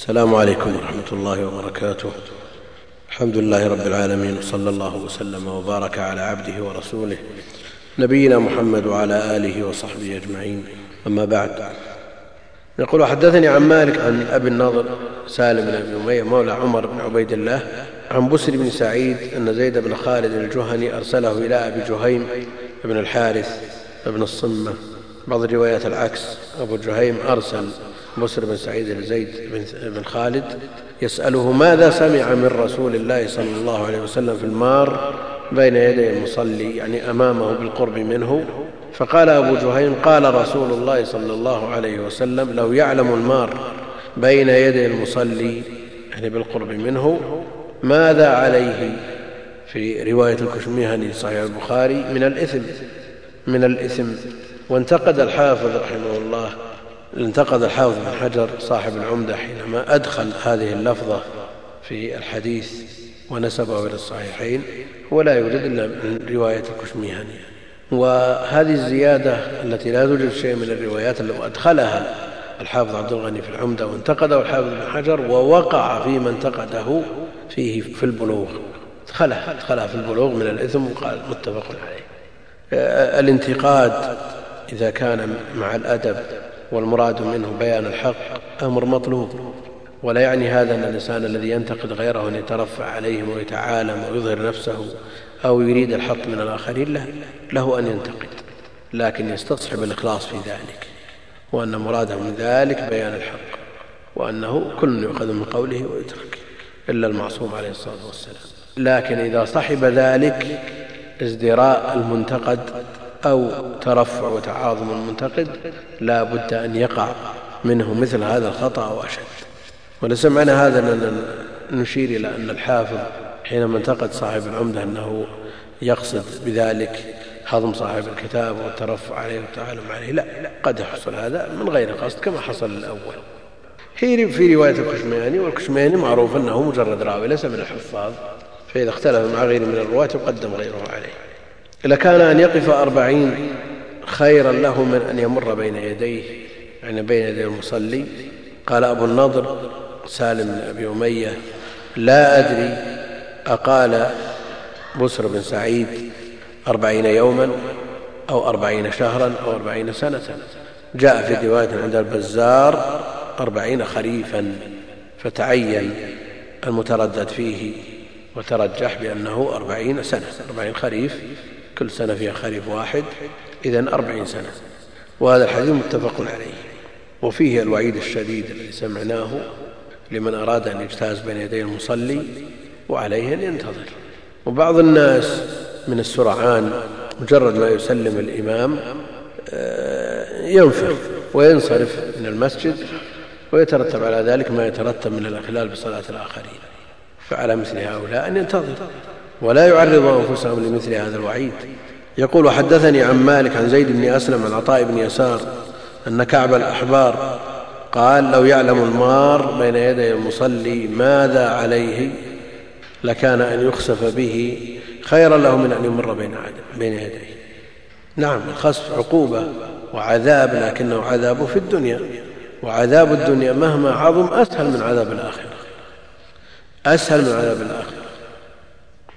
السلام عليكم ورحمة الله وبركاته. الحمد لله رب العالمين وصلى الله وسلم وبارك على عبده ورسوله نبينا محمد وعلى آله وصحبه أجمعين. أما بعد يقول حدثني عن مالك عن أبي النضر سالم بن أبي أمية مولى عمر بن عبيد الله عن بسر بن سعيد أن زيد بن خالد الجهني أرسله إلى أبي جهيم بن الحارث بن الصمة. بعض الروايات العكس أبو جهيم أرسل بسر بن سعيد لزيد بن خالد يسأله ماذا سمع من رسول الله صلى الله عليه وسلم في المار بين يدي المصلي يعني أمامه بالقرب منه. فقال أبو جهيم قال رسول الله صلى الله عليه وسلم لو يعلم المار بين يدي المصلي يعني بالقرب منه ماذا عليه؟ في رواية الكشميهني صحيح البخاري من الإثم من الإثم. وانتقد الحافظ رحمه الله انتقد الحافظ بن حجر صاحب العمدة حينما أدخل هذه اللفظة في الحديث ونسبه إلى الصحيحين ولا يوجد إلا من رواية الكشميهني وهذه الزيادة التي لا توجد شيء من الروايات التي أدخلها الحافظ عبد الغني في العمدة وانتقده الحافظ بن حجر ووقع فيما انتقده فيه في البلوغ. ادخلها ادخلها في البلوغ من الإثم وقال متفق عليه. الانتقاد إذا كان مع الأدب والمراد منه بيان الحق أمر مطلوب. ولا يعني هذا أن الإنسان الذي ينتقد غيره أن يترفع عليهم ويتعالم ويظهر نفسه أو يريد الحق من الآخرين له, له أن ينتقد لكن يستصحب الإخلاص في ذلك وأن مراده من ذلك بيان الحق وأنه كل يؤخذ من قوله ويترك إلا المعصوم عليه الصلاة والسلام. لكن إذا صحب ذلك ازدراء المنتقد أو ترفع وتعاظم المنتقد لا بد أن يقع منه مثل هذا الخطأ أو أشد. وليس معنى هذا نشير إلى أن الحافظ حينما انتقد صاحب العمدة أنه يقصد بذلك هضم صاحب الكتاب والترفع عليه والتعالم عليه لا قد يحصل هذا من غير قصد كما حصل الأول. هي في رواية الكشمياني والكشمياني معروف أنه مجرد راوي ليس من الحفاظ فإذا اختلف مع غيره من الرواة يقدم غيره عليه. لكان أن يقف أربعين خيرا له من أن يمر بين يديه يعني بين يدي المصلي. قال أبو النضر سالم بن أبي أمية لا أدري أقال بسر بن سعيد أربعين يوما أو أربعين شهرا أو أربعين سنة. جاء في رواية عند البزار أربعين خريفا فتعين المتردد فيه وترجح بأنه أربعين سنة أربعين خريف. كل سنة فيها خريف واحد إذا أربعين سنة. وهذا الحديث متفق عليه. وفيه الوعيد الشديد الذي سمعناه لمن أراد أن يجتاز بين يدي المصلي وعليه أن ينتظر. وبعض الناس من السرعان مجرد ما يسلم الإمام آه، ينفر وينصرف من المسجد ويترتب على ذلك ما يترتب من الأخلال بصلاة الآخرين. فعلى مثل هؤلاء أن ينتظر. ولا يعرضوا أنفسهم لمثل هذا الوعيد. يقول وحدثني عن مالك عن زيد بن أسلم عن عطاء بن يسار أن كعب الأحبار قال لو يعلم المار بين يدي المصلي ماذا عليه لكان أن يخسف به خيرا له من أن يمر بين, بين يديه. نعم الخسف عقوبة وعذاب لكنه عذاب في الدنيا. وعذاب الدنيا مهما عظم أسهل من عذاب الآخرة. أسهل من عذاب الآخرة.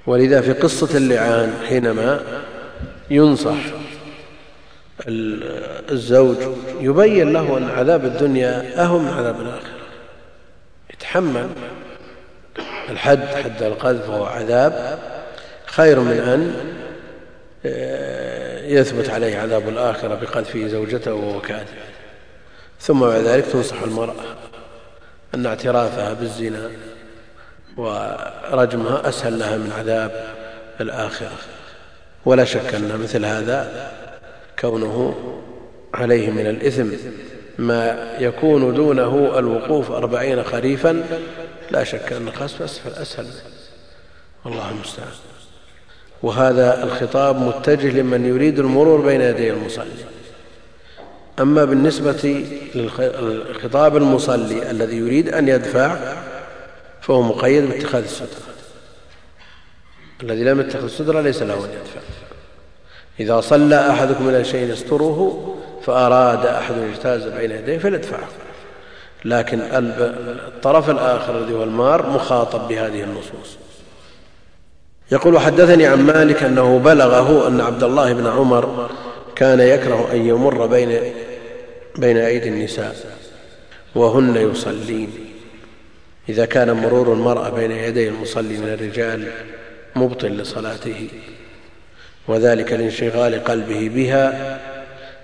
ولذا في قصة اللعان حينما ينصح الزوج يبين له أن عذاب الدنيا أهم من عذاب الآخرة. يتحمل الحد حد القذف وهو عذاب خير من أن آه، يثبت عليه عذاب الآخرة بقذفه زوجته وهو كاذب. ثم بعد ذلك تنصح المرأة أن اعترافها بالزنا. ورجمها أسهل لها من عذاب الآخرة. ولا شك أن مثل هذا كونه عليه من الإثم. ما يكون دونه الوقوف أربعين خريفا لا شك أن الخسف أسفل أسهل. والله المستعان. وهذا الخطاب متجه لمن يريد المرور بين يدي المصلي. أما بالنسبة للخطاب المصلي الذي يريد أن يدفع فهو مقيد باتخاذ السترة. الذي لم يتخذ السترة ليس له أن يدفع. إذا صلى أحدكم إلى شيء يستره فأراد أحد يجتاز بين يديه فليدفعه. لكن الطرف الآخر الذي هو المار مخاطب بهذه النصوص. يقول حدثني عن مالك أنه بلغه أن عبد الله بن عمر كان يكره أن يمر بين بين أيدي النساء وهن يصلين. إذا كان مرور المرأة بين يدي المصلي من الرجال مبطل لصلاته وذلك لانشغال قلبه بها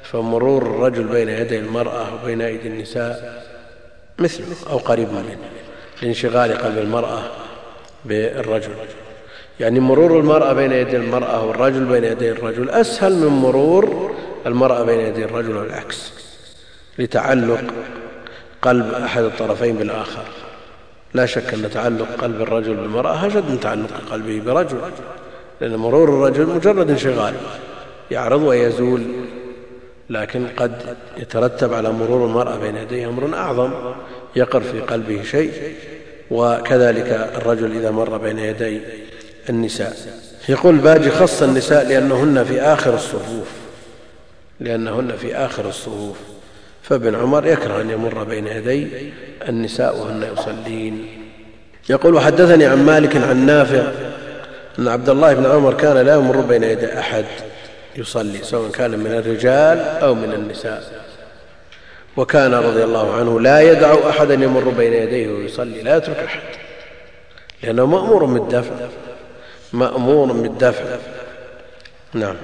فمرور الرجل بين يدي المرأة وبين أيدي النساء مثله أو قريب منه لانشغال قلب المرأة بالرجل. يعني مرور المرأة بين يدي المرأة والرجل بين يدي الرجل أسهل من مرور المرأة بين يدي الرجل والعكس لتعلق قلب أحد الطرفين بالآخر. لا شك أن تعلق قلب الرجل بالمرأة أشد من تعلق قلبه برجل لأن مرور الرجل مجرد انشغال يعرض ويزول لكن قد يترتب على مرور المرأة بين يديه أمر أعظم يقر في قلبه شيء وكذلك الرجل إذا مر بين يدي النساء. يقول الباجي خص النساء لأنهن في آخر الصفوف لأنهن في آخر الصفوف. فابن عمر يكره أن يمر بين يدي النساء وهن يصلين. يقول حدثني عن مالك عن نافع أن عبد الله بن عمر كان لا يمر بين يدي أحد يصلي سواء كان من الرجال أو من النساء. وكان رضي الله عنه لا يدع أحدا يمر بين يديه ويصلي لا يترك أحد لأنه مأمور بالدفع مأمور بالدفع. نعم.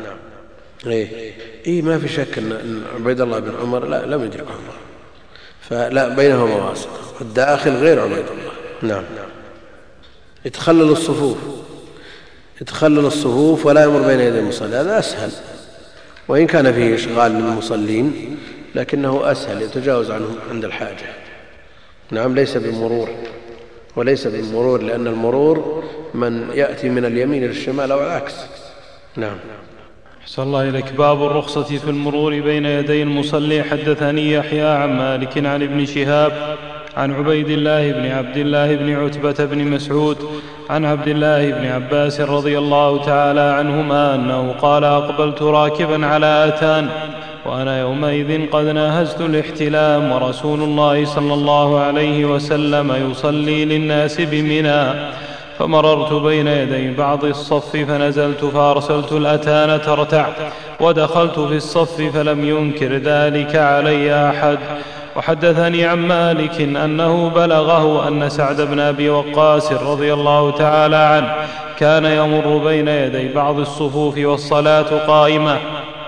إيه. إيه ما في شك ان عبيد الله بن عمر لا لم يدرك عمر فلا بينهما واسطه والداخل غير عبيد الله. نعم. يتخلل الصفوف. يتخلل الصفوف ولا يمر بين يدي المصلي. هذا أسهل. وإن كان فيه إشغال للمصلين لكنه أسهل يتجاوز عنه عند الحاجة. نعم ليس بمرور. وليس بالمرور لأن المرور من يأتي من اليمين للشمال أو العكس. نعم. أحسن الله إليك. باب الرخصة في المرور بين يدي المصلي. حدثني يحيى عن مالك عن ابن شهاب عن عبيد الله بن عبد الله بن عتبة بن مسعود عن عبد الله بن عباس رضي الله تعالى عنهما أنه قال أقبلت راكبا على أتان وأنا يومئذ قد ناهزت الاحتلام ورسول الله صلى الله عليه وسلم يصلي للناس بمنى. فمررت بين يدي بعض الصف فنزلت فأرسلت الأتان ترتع ودخلت في الصف فلم ينكر ذلك علي أحد. وحدثني عن مالك أنه بلغه أن سعد بن أبي وقاص رضي الله تعالى عنه كان يمر بين يدي بعض الصفوف والصلاة قائمه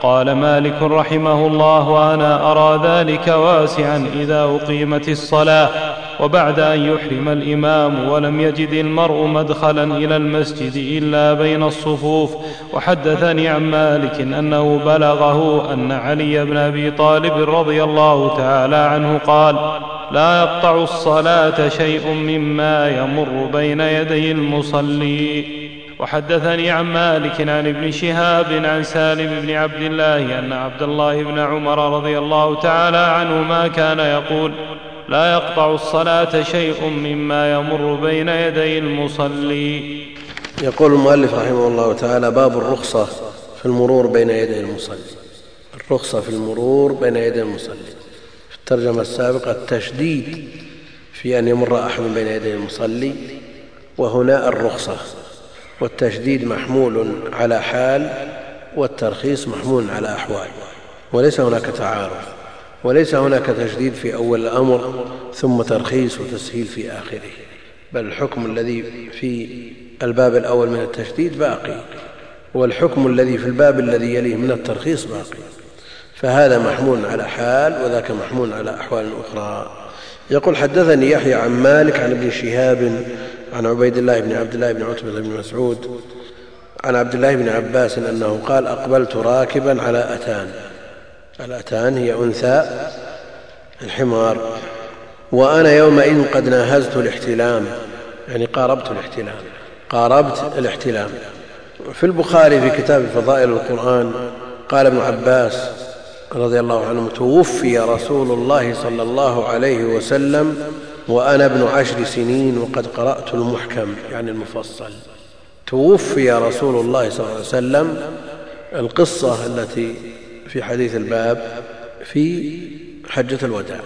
قال مالك رحمه الله وأنا أرى ذلك واسعا إذا أقيمت الصلاة. وبعد أن يحرم الإمام ولم يجد المرء مدخلا إلى المسجد إلا بين الصفوف. وحدثني عن مالك أنه بلغه أن علي بن أبي طالب رضي الله تعالى عنه قال لا يقطع الصلاة شيء مما يمر بين يدي المصلي. وحدثني عن مالك عن ابن شهاب عن سالم بن عبد الله أن عبد الله بن عمر رضي الله تعالى عنهما كان يقول لا يقطع الصلاة شيء مما يمر بين يدي المصلي. يقول المؤلف رحمه الله تعالى باب الرخصة في المرور بين يدي المصلي. الرخصة في المرور بين يدي المصلي. في الترجمة السابقة التشديد في أن يمر أحد بين يدي المصلي وهنا الرخصة. والتشديد محمول على حال والترخيص محمول على أحوال وليس هناك تعارض. وليس هناك تشديد في أول الأمر ثم ترخيص وتسهيل في آخره. بل الحكم الذي في الباب الأول من التشديد باقي والحكم الذي في الباب الذي يليه من الترخيص باقي. فهذا محمول على حال وذاك محمول على أحوال أخرى. يقول حدثني يحيى عن مالك عن ابن شهاب عن عبيد الله بن عبد الله بن عتبة بن مسعود عن عبد الله بن عباس أنه قال أقبلت راكبا على أتان. الأتان هي أنثى الحمار. وأنا يومئذ قد ناهزت الاحتلام يعني قاربت الاحتلام قاربت الاحتلام. في البخاري في كتاب فضائل القرآن قال ابن عباس رضي الله عنه توفي رسول الله صلى الله عليه وسلم وأنا ابن عشر سنين وقد قرأت المحكم يعني المفصل. توفي رسول الله صلى الله عليه وسلم. القصة التي في حديث الباب في حجة الوداع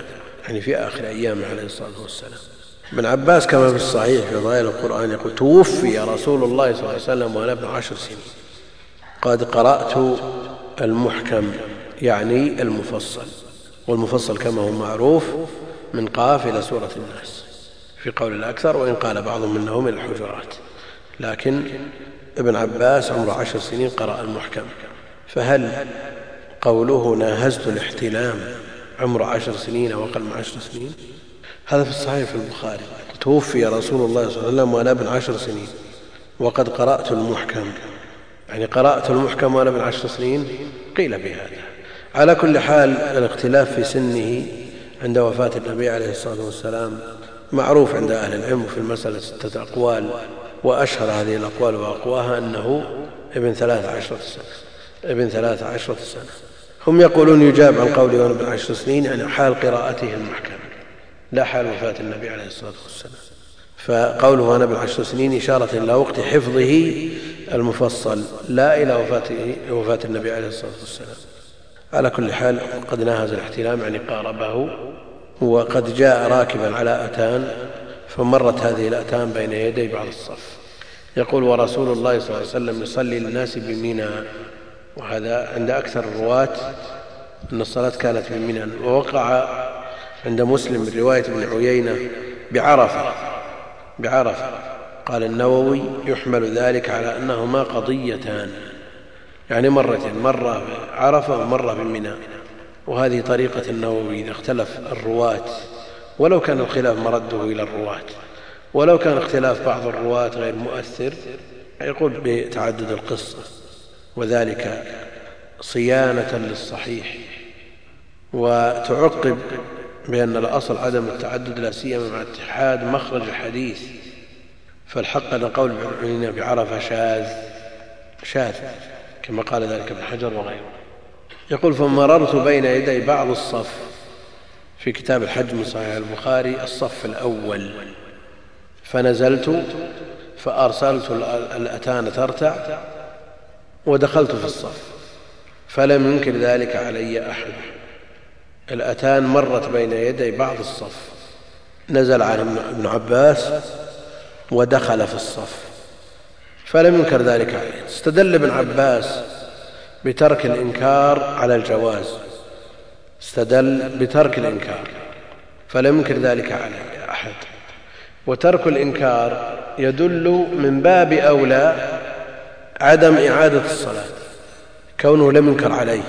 يعني في آخر أيامه عليه الصلاة والسلام. ابن عباس كما في الصحيح في ظاهر القرآن يقول توفي رسول الله صلى الله عليه وسلم وأنا ابن عشر سنين. قد قرأت المحكم يعني المفصل والمفصل كما هو معروف من قاف إلى سورة الناس في قول الأكثر وإن قال بعضهم منهم إلى الحجرات. لكن ابن عباس عمره عشر سنين قرأ المحكم. فهل قوله ناهزت الاحتلام عمره عشر سنين أو أقل من عشر سنين. هذا في الصحيح في البخاري. توفي رسول الله صلى الله عليه وسلم وأنا ابن عشر سنين. وقد قرأت المحكم. يعني قرأت المحكم وأنا ابن عشر سنين. قيل بهذا. على كل حال الاختلاف في سنه عند وفاة النبي عليه الصلاة والسلام معروف عند أهل العلم في المسألة ستة أقوال. وأشهر هذه الأقوال وأقواها أنه ابن ثلاث عشرة سنة. ابن ثلاث عشرة سنة. هم يقولون يجاب عن قوله ابن عشر سنين يعني حال قراءته المحكم لا حال وفاة النبي عليه الصلاة والسلام. فقوله أنا بعشر سنين إشارة إلى وقت حفظه المفصل. لا إلى وفاته وفاة النبي عليه الصلاة والسلام. على كل حال قد ناهز الاحتلام يعني قاربه وقد جاء راكبا على أتان فمرت هذه الأتان بين يدي بعض الصف. يقول ورسول الله صلى الله عليه وسلم يصلي للناس بمنى وهذا عند أكثر الرواة أن الصلاة كانت بمنى ووقع عند مسلم من رواية ابن عيينة بعرفة بعرفة قال النووي يحمل ذلك على أنهما قضيتان يعني مرتين مرة عرفة ومرة بمنى وهذه طريقة النووي إذا اختلف الرواة ولو كان الخلاف مرده إلى الرواة ولو كان اختلاف بعض الرواة غير مؤثر يقول بتعدد القصة. وذلك صيانة للصحيح وتعقب بأن الأصل عدم التعدد لا سيما مع اتحاد مخرج الحديث فالحق أن قول ابن بعرفة شاذ شاذ كما قال ذلك ابن حجر وغيره. يقول فمررت بين يدي بعض الصف في كتاب الحج من صحيح البخاري الصف الأول. فنزلت فأرسلت الأتان ترتع ودخلت في الصف. فلم ينكر ذلك علي أحد. الأتان مرت بين يدي بعض الصف. نزل عن ابن عباس ودخل في الصف. فلم ينكر ذلك عليه استدل ابن عباس بترك الإنكار على الجواز. استدل بترك الإنكار. فلم ينكر ذلك عليه أحد. وترك الإنكار يدل من باب أولى عدم إعادة الصلاة. كونه لم ينكر عليه.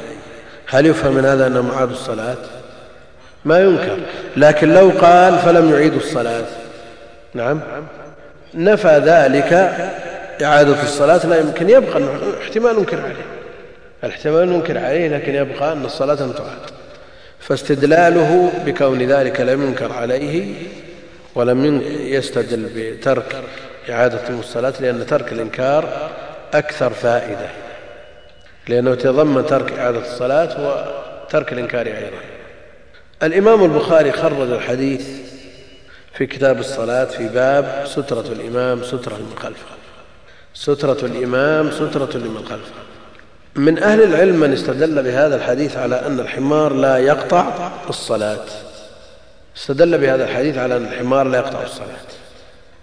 هل يفهم من هذا أنه معاد الصلاة؟ ما ينكر. لكن لو قال فلم يعيدوا الصلاة. نعم. نفى ذلك إعادة الصلاة. لا يمكن. يبقى احتمال ننكر عليه. الاحتمال ننكر عليه لكن يبقى أن الصلاة لم تعاد. فاستدلاله بكون ذلك لم ينكر عليه ولم يستدل بترك إعادة الصلاة لأن ترك الإنكار أكثر فائدة لأنه يتضمن ترك إعادة الصلاة وترك الإنكار أيضا. الإمام البخاري خرج الحديث في كتاب الصلاة في باب سترة الإمام سترة لمن خلفه. سترة الإمام سترة لمن خلفه. من أهل العلم من استدل بهذا الحديث على أن الحمار لا يقطع الصلاة. استدل بهذا الحديث على أن الحمار لا يقطع الصلاة.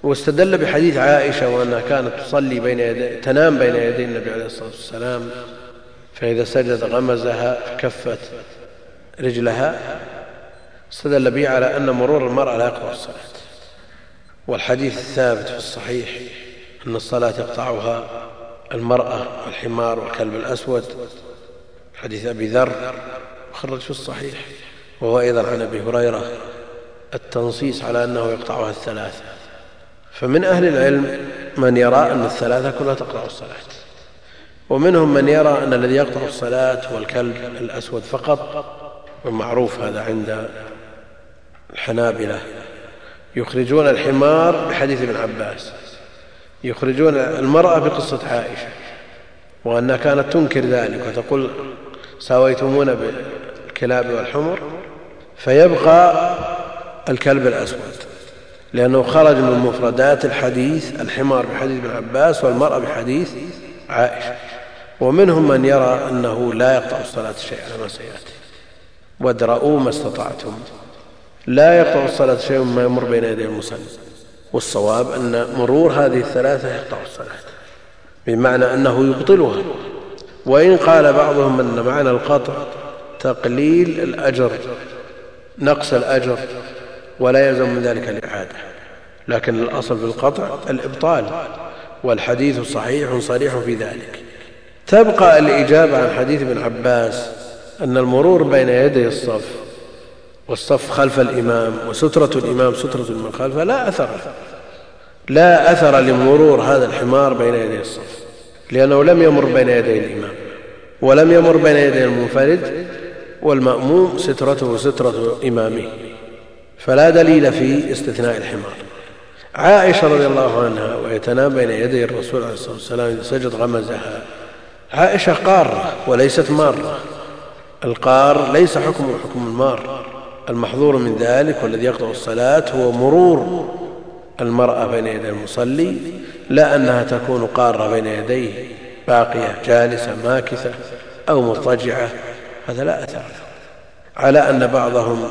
واستدل بحديث عائشة وأنها كانت تصلي بين يدي تنام بين يدي النبي عليه الصلاة والسلام فإذا سجد غمزها كفت رجلها استدل به على أن مرور المرأة لا يقطع الصلاة. والحديث الثابت في الصحيح أن الصلاة يقطعها المرأة والحمار والكلب الأسود. حديث أبي ذر خرج في الصحيح وهو أيضا عن أبي هريرة التنصيص على أنه يقطعها الثلاثة. فمن أهل العلم من يرى أن الثلاثة كلها تقطع الصلاة. ومنهم من يرى أن الذي يقطع الصلاة هو الكلب الأسود فقط والمعروف هذا عند الحنابلة. يخرجون الحمار بحديث ابن عباس. يخرجون المرأة بقصة عائشة. وأنها كانت تنكر ذلك وتقول ساويتمونا بالكلاب والحمر فيبقى الكلب الأسود. لأنه خرج من مفردات الحديث الحمار بحديث ابن عباس والمرأة بحديث عائشة. ومنهم من يرى أنه لا يقطع الصلاة شيء على ما سيأتي. وادرؤوا ما استطعتم. لا يقطع الصلاة شيء مما يمر بين يدي المصلي. والصواب أن مرور هذه الثلاثة يقطع الصلاة. بمعنى أنه يبطلها. وإن قال بعضهم أن معنى القطع تقليل الأجر نقص الأجر. ولا يلزم من ذلك الإعادة. لكن الأصل في القطع الإبطال والحديث صحيح صريح في ذلك. تبقى الإجابة عن حديث ابن عباس أن المرور بين يدي الصف والصف خلف الإمام وسترة الإمام سترة من خلفه لا أثر لا أثر لمرور هذا الحمار بين يدي الصف لأنه لم يمر بين يدي الإمام ولم يمر بين يدي المنفرد والمأموم سترته سترة إمامه. فلا دليل في استثناء الحمار. عائشة رضي الله عنها وهي تنام بين يدي الرسول عليه الصلاة والسلام إذا سجد غمزها. عائشة قارة وليست مارة. القار ليس حكمه حكم المار. المحظور من ذلك والذي يقطع الصلاة هو مرور المرأة بين يدي المصلي لا أنها تكون قارة بين يديه باقية جالسة ماكثة أو مضطجعة. هذا لا أثر على أن بعضهم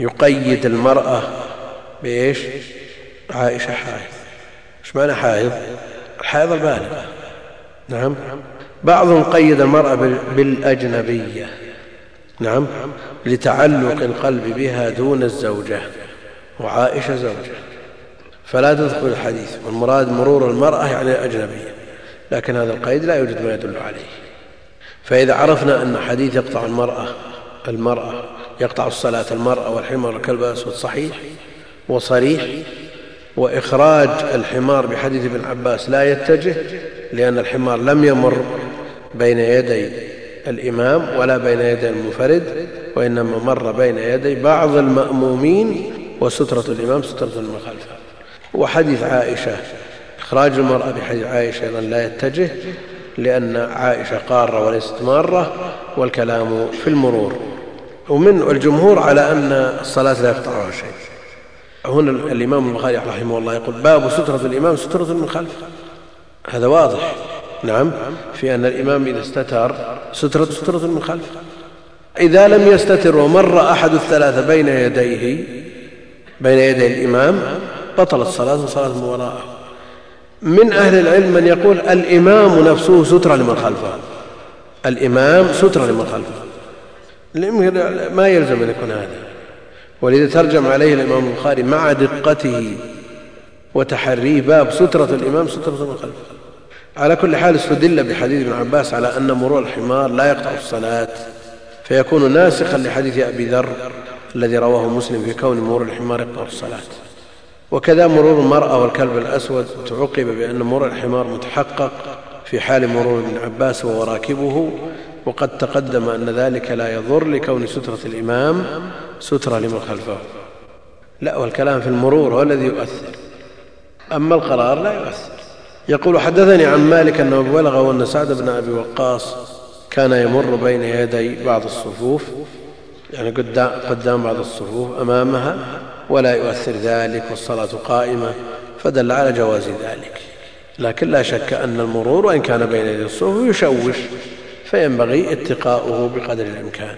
يقيد المرأة بإيش؟ عائشة حائض. إيش معنى حائض؟ الحائض البالغة نعم. بعضهم قيد المرأة بالأجنبية. نعم. لتعلق القلب بها دون الزوجة وعائشة زوجة. فلا تدخل الحديث. والمراد مرور المرأة يعني الأجنبية. لكن هذا القيد لا يوجد ما يدل عليه. فإذا عرفنا أن حديث يقطع المرأة المرأة يقطع الصلاة المرأة والحمار والكلب الأسود صحيح وصريح وإخراج الحمار بحديث ابن عباس لا يتجه لأن الحمار لم يمر بين يدي الإمام ولا بين يدي المنفرد وإنما مر بين يدي بعض المأمومين وسترة الإمام سترة من خلفه وحديث عائشة إخراج المرأة بحديث عائشة أيضا لا يتجه لأن عائشة قارة وليست مارة والكلام في المرور. ومن الجمهور على أن الصلاة لا يقطعها شيء. هنا الإمام البخاري رحمه الله يقول باب سترة الإمام سترة من خلفه هذا واضح. نعم. في أن الإمام إذا استتر سترة سترة من خلفه إذا لم يستتر ومر أحد الثلاثة بين يديه بين يدي الإمام بطلت صلاة وصلاة وراءه. من أهل العلم من يقول الإمام نفسه سترة لمن خلفه. الإمام سترة لمن خلفه. ما يلزم أن يكون هذا. ولذا ترجم عليه الإمام البخاري مع دقته وتحريه باب سترة الإمام سترة من خلفه. على كل حال استدل بحديث ابن عباس على أن مرور الحمار لا يقطع الصلاة فيكون ناسخا لحديث أبي ذر الذي رواه مسلم في كون مرور الحمار يقطع الصلاة. وكذا مرور المرأة والكلب الأسود تعقب بأن مرور الحمار متحقق في حال مرور ابن عباس وهو راكبه وقد تقدم أن ذلك لا يضر لكون سترة الإمام سترة لمن خلفه. لا والكلام في المرور هو الذي يؤثر. أما القرار لا يؤثر. يقول حدثني عن مالك أنه بلغه أن سعد بن أبي وقاص كان يمر بين يدي بعض الصفوف يعني قدام, قدام بعض الصفوف أمامها ولا يؤثر ذلك والصلاة قائمة فدل على جواز ذلك. لكن لا شك أن المرور وإن كان بين يدي الصفوف يشوش. فينبغي اتقاؤه بقدر الإمكان.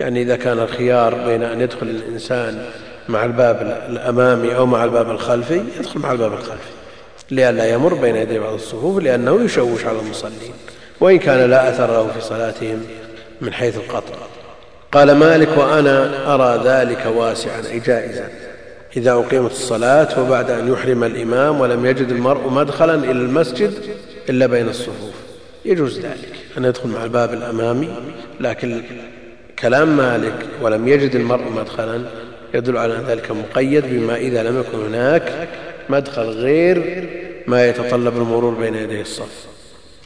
يعني إذا كان الخيار بين أن يدخل الإنسان مع الباب الأمامي أو مع الباب الخلفي يدخل مع الباب الخلفي. لئلا يمر بين يدي بعض الصفوف لأنه يشوش على المصلين. وإن كان لا أثر له في صلاتهم من حيث القطع. قال مالك وأنا أرى ذلك واسعا أي جائزا. إذا أقيمت الصلاة وبعد أن يحرم الإمام ولم يجد المرء مدخلا إلى المسجد إلا بين الصفوف. يجوز ذلك. أن يدخل مع الباب الأمامي لكن كلام مالك ولم يجد المرء مدخلا يدل على ذلك مقيد بما إذا لم يكن هناك مدخل غير ما يتطلب المرور بين يدي الصف.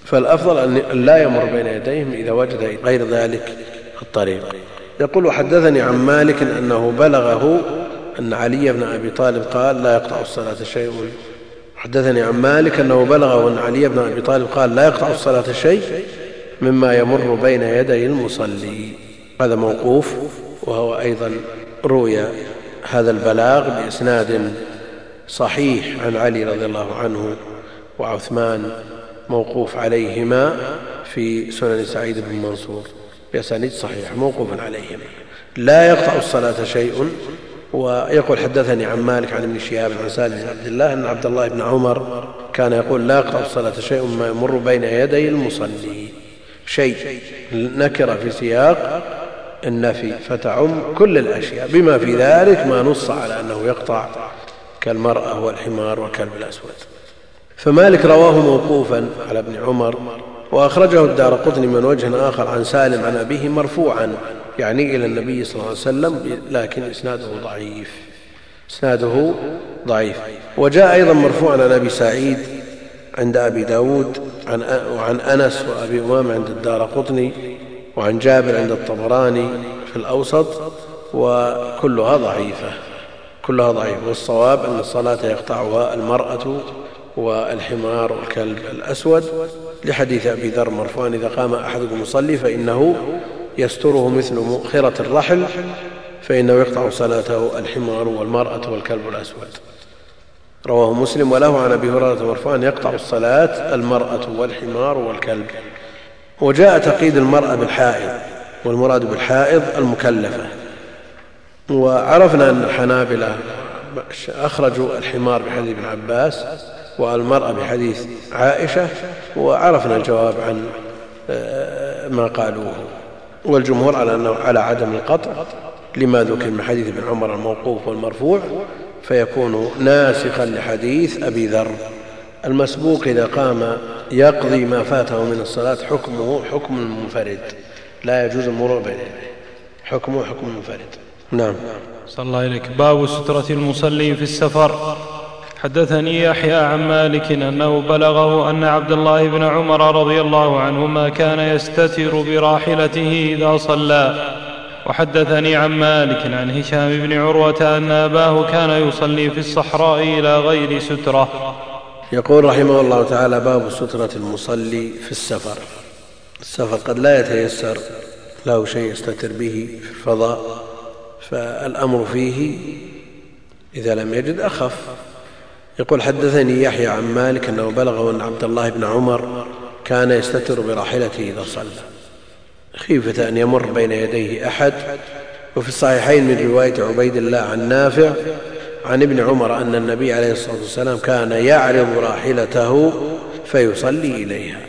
فالأفضل أن لا يمر بين يديهم إذا وجد غير ذلك الطريق. يقول حدثني عن مالك أنه بلغه أن علي بن أبي طالب قال لا يقطع الصلاة شيء. حدثني عن مالك أنه بلغه أن علي بن أبي طالب قال لا يقطع الصلاة شيء. مما يمر بين يدي المصلي. هذا موقوف وهو أيضا روي هذا البلاغ بإسناد صحيح عن علي رضي الله عنه وعثمان موقوف عليهما في سنن سعيد بن منصور بأسانيد صحيح موقوف عليهما. لا يقطع الصلاة شيء ويقول حدثني عن مالك عن ابن شهاب عن سالم بن عبد الله أن عبد الله بن عمر كان يقول لا يقطع الصلاة شيء ما يمر بين يدي المصلي. شيء نكر في سياق النفي فتعم كل الأشياء. بما في ذلك ما نص على أنه يقطع كالمرأة والحمار والكلب الأسود فمالك رواه موقوفا على ابن عمر وأخرجه الدار قطني من وجه آخر عن سالم عن أبيه مرفوعا يعني إلى النبي صلى الله عليه وسلم لكن إسناده ضعيف. إسناده ضعيف. وجاء أيضا مرفوعا عن أبي سعيد عند أبي ب داود عن وعن أنس وأبي أمامة عند الدار قطني وعن جابر عند الطبراني في الأوسط وكلها ضعيفة كلها ضعيفة. والصواب أن الصلاة يقطعها المرأة والحمار والكلب الأسود لحديث أبي ذر مرفوعا إذا قام أحدكم يصلي فإنه يستره مثل مؤخرة الرحل فإنه يقطع صلاته الحمار والمرأة والكلب الأسود. رواه مسلم وله عن أبي هريرة مرفوعا يقطع الصلاة المرأة والحمار والكلب. وجاء تقييد المرأة بالحائض والمراد بالحائض المكلفة. وعرفنا أن الحنابلة أخرجوا الحمار بحديث ابن عباس والمرأة بحديث عائشة وعرفنا الجواب عن آه، ما قالوه. والجمهور على أنه على عدم القطع لما ذكر من حديث ابن عمر الموقوف والمرفوع. فيكون ناسخا لحديث أبي ذر المسبوق إذا قام يقضي ما فاته من الصلاة حكمه حكم المنفرد لا يجوز المرور بين حكمه حكم المنفرد. نعم. صلى الله إليك باب سترة المصلي في السفر. حدثني يحيى عن مالك أنه بلغه أن عبد الله بن عمر رضي الله عنهما كان يستتر براحلته إذا صلى. وحدثني عن مالك عن هشام بن عروة أن أباه كان يصلي في الصحراء إلى غير سترة. يقول رحمه الله تعالى باب سترة المصلي في السفر. السفر قد لا يتيسر له شيء يستتر به في الفضاء فالأمر فيه إذا لم يجد أخف. يقول حدثني يحيى عن مالك أنه بلغه أن عبد الله بن عمر كان يستتر براحلته إذا صلى. خيفة أن يمر بين يديه أحد. وفي الصحيحين من رواية عبيد الله عن نافع عن ابن عمر أن النبي عليه الصلاة والسلام كان يعرض راحلته فيصلي إليها.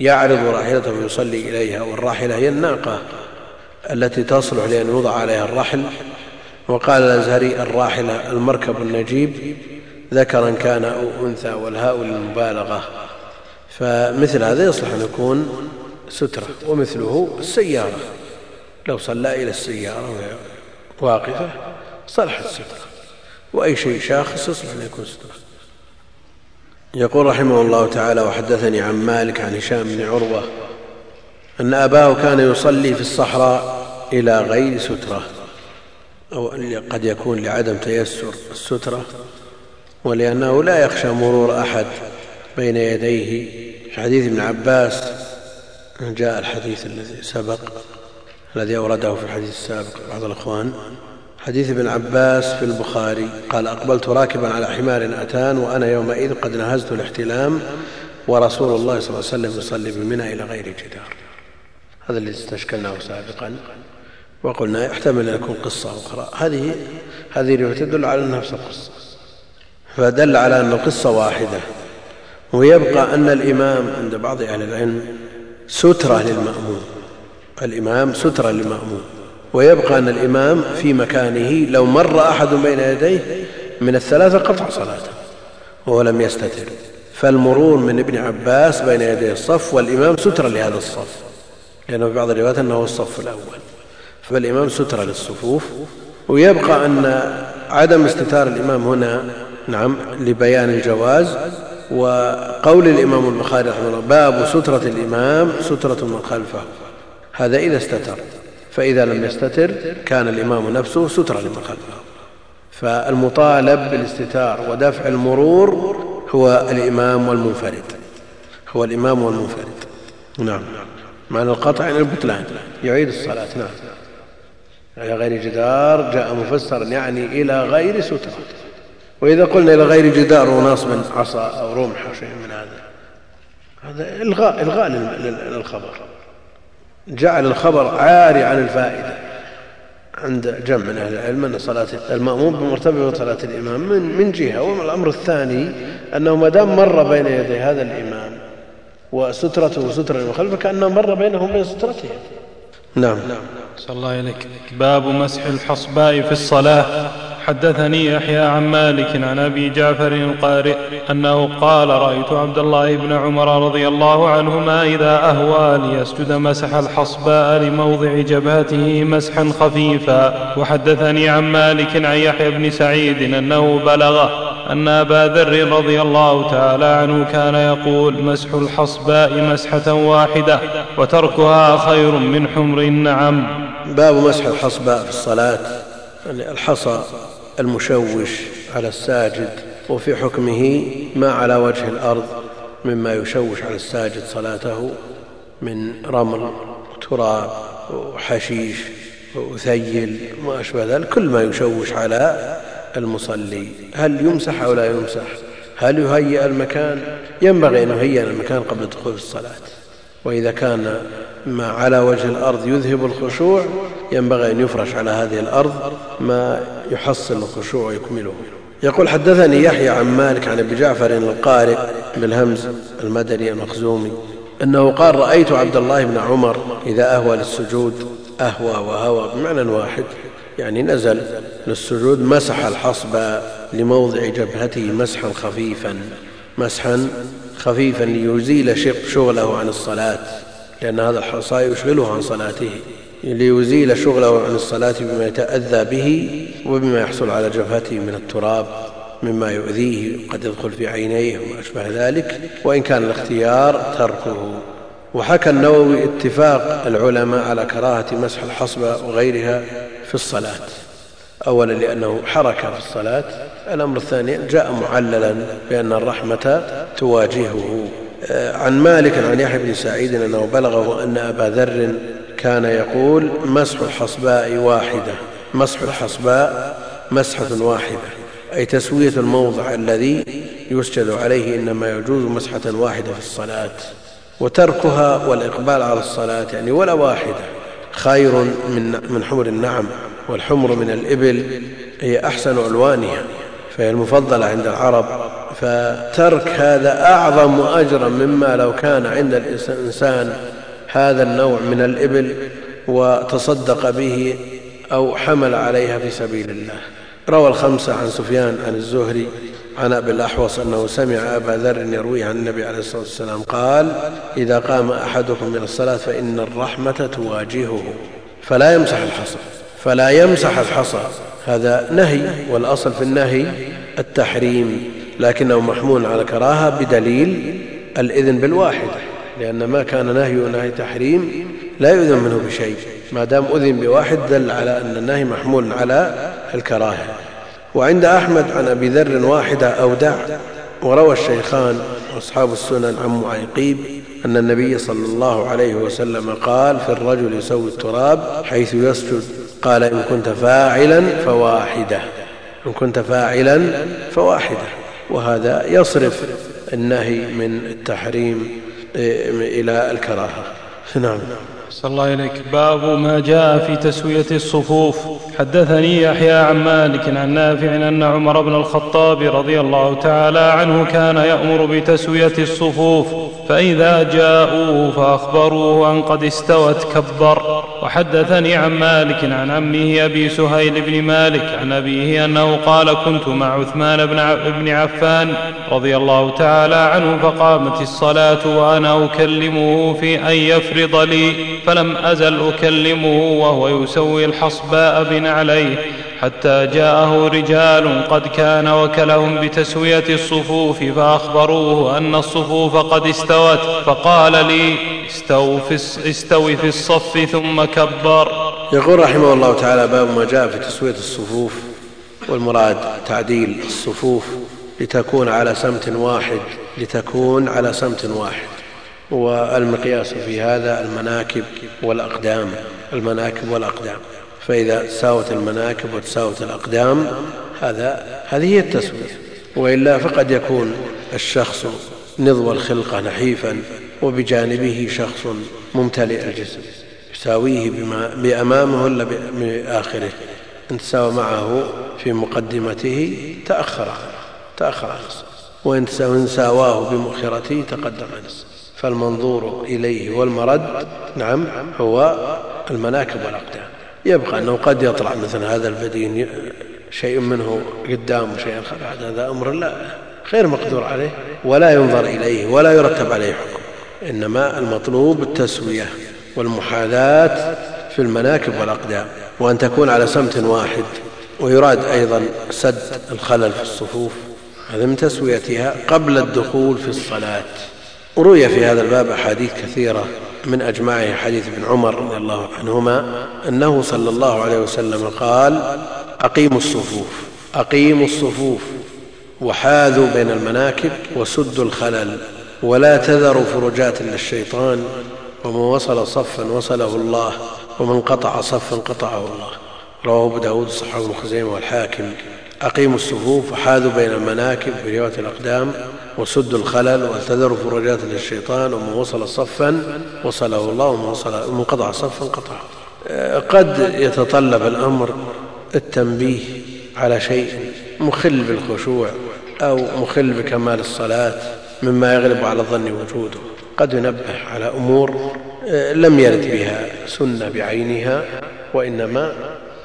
يعرض راحلته فيصلي إليها والراحلة هي الناقة التي تصلح لأن يوضع عليها الرحل. وقال الأزهري الراحلة المركب النجيب ذكرا كان أو أنثى والهاء للمبالغة. فمثل هذا يصلح أن يكون سترة ومثله السيارة. لو صلى إلى السيارة وهي واقفة صلحت سترة وأي شيء شاخص يصلح أن يكون سترة. يقول رحمه الله تعالى وحدثني عن مالك عن هشام بن عروة أن أباه كان يصلي في الصحراء إلى غير سترة أو قد يكون لعدم تيسر السترة ولأنه لا يخشى مرور أحد بين يديه. حديث ابن عباس جاء الحديث الذي سبق الذي أورده في الحديث السابق بعض الأخوان. حديث ابن عباس في البخاري قال أقبلت راكبا على حمار أتان وأنا يومئذ قد نهزت الاحتلام ورسول الله صلى الله عليه وسلم يصلي بمنى إلى غير جدار. هذا الذي استشكلناه سابقا. وقلنا يحتمل أن يكون قصة أخرى. هذه هذه رواية تدل على نفس القصة. فدل على أن القصة واحدة ويبقى أن الإمام عند بعض أهل العلم سترة للمأموم الإمام سترة للمأموم ويبقى أن الإمام في مكانه لو مر أحد بين يديه من الثلاثة قطع صلاته وهو لم يستتر. فالمرور من ابن عباس بين يدي الصف والإمام سترة لهذا الصف. لأنه في بعض الروايات أنه الصف الأول. فالإمام سترة للصفوف. ويبقى أن عدم استتار الإمام هنا نعم لبيان الجواز وقول الإمام البخاري رحمه الله باب سترة الإمام سترة من خلفه. هذا إذا استتر. فإذا لم يستتر كان الإمام نفسه سترة لمن خلفه. فالمطالب بالاستتار ودفع المرور هو الإمام والمنفرد. هو الإمام والمنفرد. نعم. معنى القطع يعني البطلان. يعيد الصلاة. نعم. على غير جدار جاء مفسرا يعني إلى غير سترة. وإذا قلنا إلى غير جدار ونصب عصا أو رمح أو شيء من هذا هذا إلغاء, إلغاء للخبر. جعل الخبر عاري عن الفائدة. عند جمع من أهل العلم أن صلاة المأموم بمرتبه صلاة الإمام من من جهة والامر الثاني أنه ما دام مر بين يدي هذا الإمام وسترته ستره من خلفه كأنه مر بينه وبين سترته. نعم. نعم. صلى الله عليك. باب مسح الحصباء في الصلاة. حدثني يحيى عن مالك عن أبي جعفر القارئ أنه قال رأيت عبد الله بن عمر رضي الله عنهما إذا أهوى ليسجد مسح الحصباء لموضع جبهته مسحا خفيفا. وحدثني عن مالك عن يحيى بن سعيد أنه بلغ أن أبا ذر رضي الله تعالى عنه كان يقول مسح الحصباء مسحة واحدة وتركها خير من حمر النعم. باب مسح الحصباء في الصلاة يعني الحصى. المشوش على الساجد وفي حكمه ما على وجه الأرض مما يشوش على الساجد صلاته من رمل تراب وحشيش وثيل وما أشبه ذلك كل ما يشوش على المصلي. هل يمسح أو لا يمسح؟ هل يهيئ المكان؟ ينبغي أن يهيئ المكان قبل دخول الصلاة. وإذا كان ما على وجه الأرض يذهب الخشوع ينبغي أن يفرش على هذه الأرض ما يحصل الخشوع ويكمله. يقول حدثني يحيى عن مالك عن أبي جعفر القارئ بالهمز المدني المخزومي أنه قال رأيت عبد الله بن عمر إذا أهوى للسجود أهوى وهوى بمعنى واحد يعني نزل للسجود مسح الحصب لموضع جبهته مسحا خفيفا مسحا خفيفا ليزيل شغله عن الصلاة لأن هذا الحصى يشغله عن صلاته. ليزيل شغله عن الصلاة بما يتأذى به وبما يحصل على جبهته من التراب مما يؤذيه قد يدخل في عينيه وما أشبه ذلك وإن كان الاختيار تركه. وحكى النووي اتفاق العلماء على كراهة مسح الحصبة وغيرها في الصلاة. أولا لأنه حركة في الصلاة الأمر الثاني جاء معللا بأن الرحمة تواجهه. عن مالك عن يحيى بن سعيد أنه بلغه أن أبا ذر كان يقول مسح الحصباء واحدة مسح الحصباء مسحة واحدة أي تسوية الموضع الذي يسجد عليه إنما يجوز مسحة واحدة في الصلاة وتركها والإقبال على الصلاة يعني ولا واحدة خير من من حمر النعم والحمر من الإبل هي أحسن ألوانها فهي المفضلة عند العرب فترك هذا أعظم أجرا مما لو كان عند الإنسان هذا النوع من الإبل وتصدق به أو حمل عليها في سبيل الله. روى الخمسة عن سفيان عن الزهري عن أبي الأحوص أنه سمع أبا ذر يروي عن النبي عليه الصلاة والسلام قال إذا قام أحدكم من الصلاة فإن الرحمة تواجهه. فلا يمسح الحصى فلا يمسح الحصى. هذا نهي والأصل في النهي التحريم لكنه محمول على كراهة بدليل الإذن بالواحدة. لأن ما كان نهي ونهي تحريم لا يؤذن منه بشيء ما دام أذن بواحد دل على أن النهي محمول على الكراهة. وعند أحمد عن أبي ذر واحدة أو دع وروى الشيخان وأصحاب السنن عن معيقيب أن النبي صلى الله عليه وسلم قال في الرجل يسوي التراب حيث يسجد. قال إن كنت فاعلا فواحدة إن كنت فاعلا فواحدة. وهذا يصرف النهي من التحريم إلى الكراهة. نعم. صلى الله إليك باب ما جاء في تسوية الصفوف. حدثني يحيى عن مالك عن نافع أن عمر بن الخطاب رضي الله تعالى عنه كان يأمر بتسوية الصفوف فإذا جاءوه فأخبروه أن قد استوت كبر وحدثني عن مالك عن عمه أبي سهيل بن مالك عن أبيه أنه قال كنت مع عثمان بن عفان رضي الله تعالى عنه فقامت الصلاة وأنا أكلمه في أن يفرض لي فلم أزل أكلمه وهو يسوي الحصباء بنعليه حتى جاءه رجال قد كان وكلهم بتسوية الصفوف فأخبروه أن الصفوف قد استوت فقال لي استو في, استو في الصف ثم كبر. يقول رحمه الله تعالى باب ما جاء في تسوية الصفوف والمراد تعديل الصفوف لتكون على سمت واحد لتكون على سمت واحد. والمقياس في هذا المناكب والأقدام المناكب والأقدام. فإذا تساوت المناكب وتساوت الأقدام هذا هذه هي التسوية. وإلا فقد يكون الشخص نضو الخلقة نحيفا وبجانبه شخص ممتلئ الجسم. يساويه بما بأمامه ولا بآخره. إن تساوى معه في مقدمته تأخر تأخر عن وإن ساواه بمؤخرته تقدم عن فالمنظور إليه والمرد نعم هو المناكب والأقدام. يبقى أنه قد يطلع مثل هذا البدين شيء منه قدام وشيء بعد هذا أمر لا غير مقدور عليه ولا ينظر إليه ولا يرتب عليه حكم. إنما المطلوب التسوية والمحاذاة في المناكب والأقدام. وأن تكون على سمت واحد ويراد أيضا سد الخلل في الصفوف هذا من تسويتها قبل الدخول في الصلاة. وروي في هذا الباب أحاديث كثيرة من أجمعها حديث ابن عمر رضي الله عنهما أنه صلى الله عليه وسلم قال أقيموا الصفوف أقيموا الصفوف وحاذوا بين المناكب وسدوا الخلل ولا تذروا فرجات للشيطان ومن وصل صفا وصله الله ومن قطع صفا قطعه الله. رواه أبو داود صحابه بن خزيمة والحاكم. أقيموا الصفوف وحاذوا بين المناكب بروايه الأقدام وسدوا الخلل وتذروا فرجات للشيطان ومن وصل صفا وصله الله ومن, وصل ومن قطع صفا قطعه. قد يتطلب الأمر التنبيه على شيء مخل بالخشوع أو مخل بكمال الصلاة مما يغلب على الظن وجوده. قد ينبه على أمور آه، لم يرد بها سنة بعينها وإنما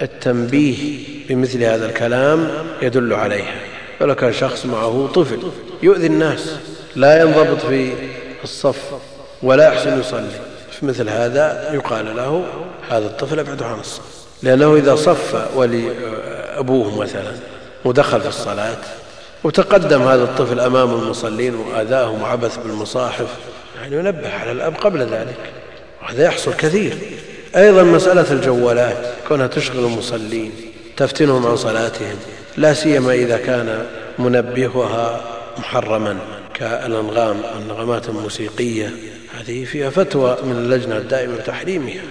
التنبيه بمثل هذا الكلام يدل عليها. ولو كان شخص معه طفل يؤذي الناس لا ينضبط في الصف ولا يحسن يصلي. في مثل هذا يقال له هذا الطفل ابعده عن الصف. لأنه إذا صف ولي أبوه مثلا ودخل في الصلاة وتقدم هذا الطفل أمام المصلين وآذاهم وعبث بالمصاحف يعني ينبه على الأب قبل ذلك. وهذا يحصل كثير. أيضا مسألة الجوالات كونها تشغل المصلين. تفتنهم عن صلاتهم لا سيما إذا كان منبهها محرما كالأنغام النغمات الموسيقية. هذه فيها فتوى من اللجنة الدائمة بتحريمها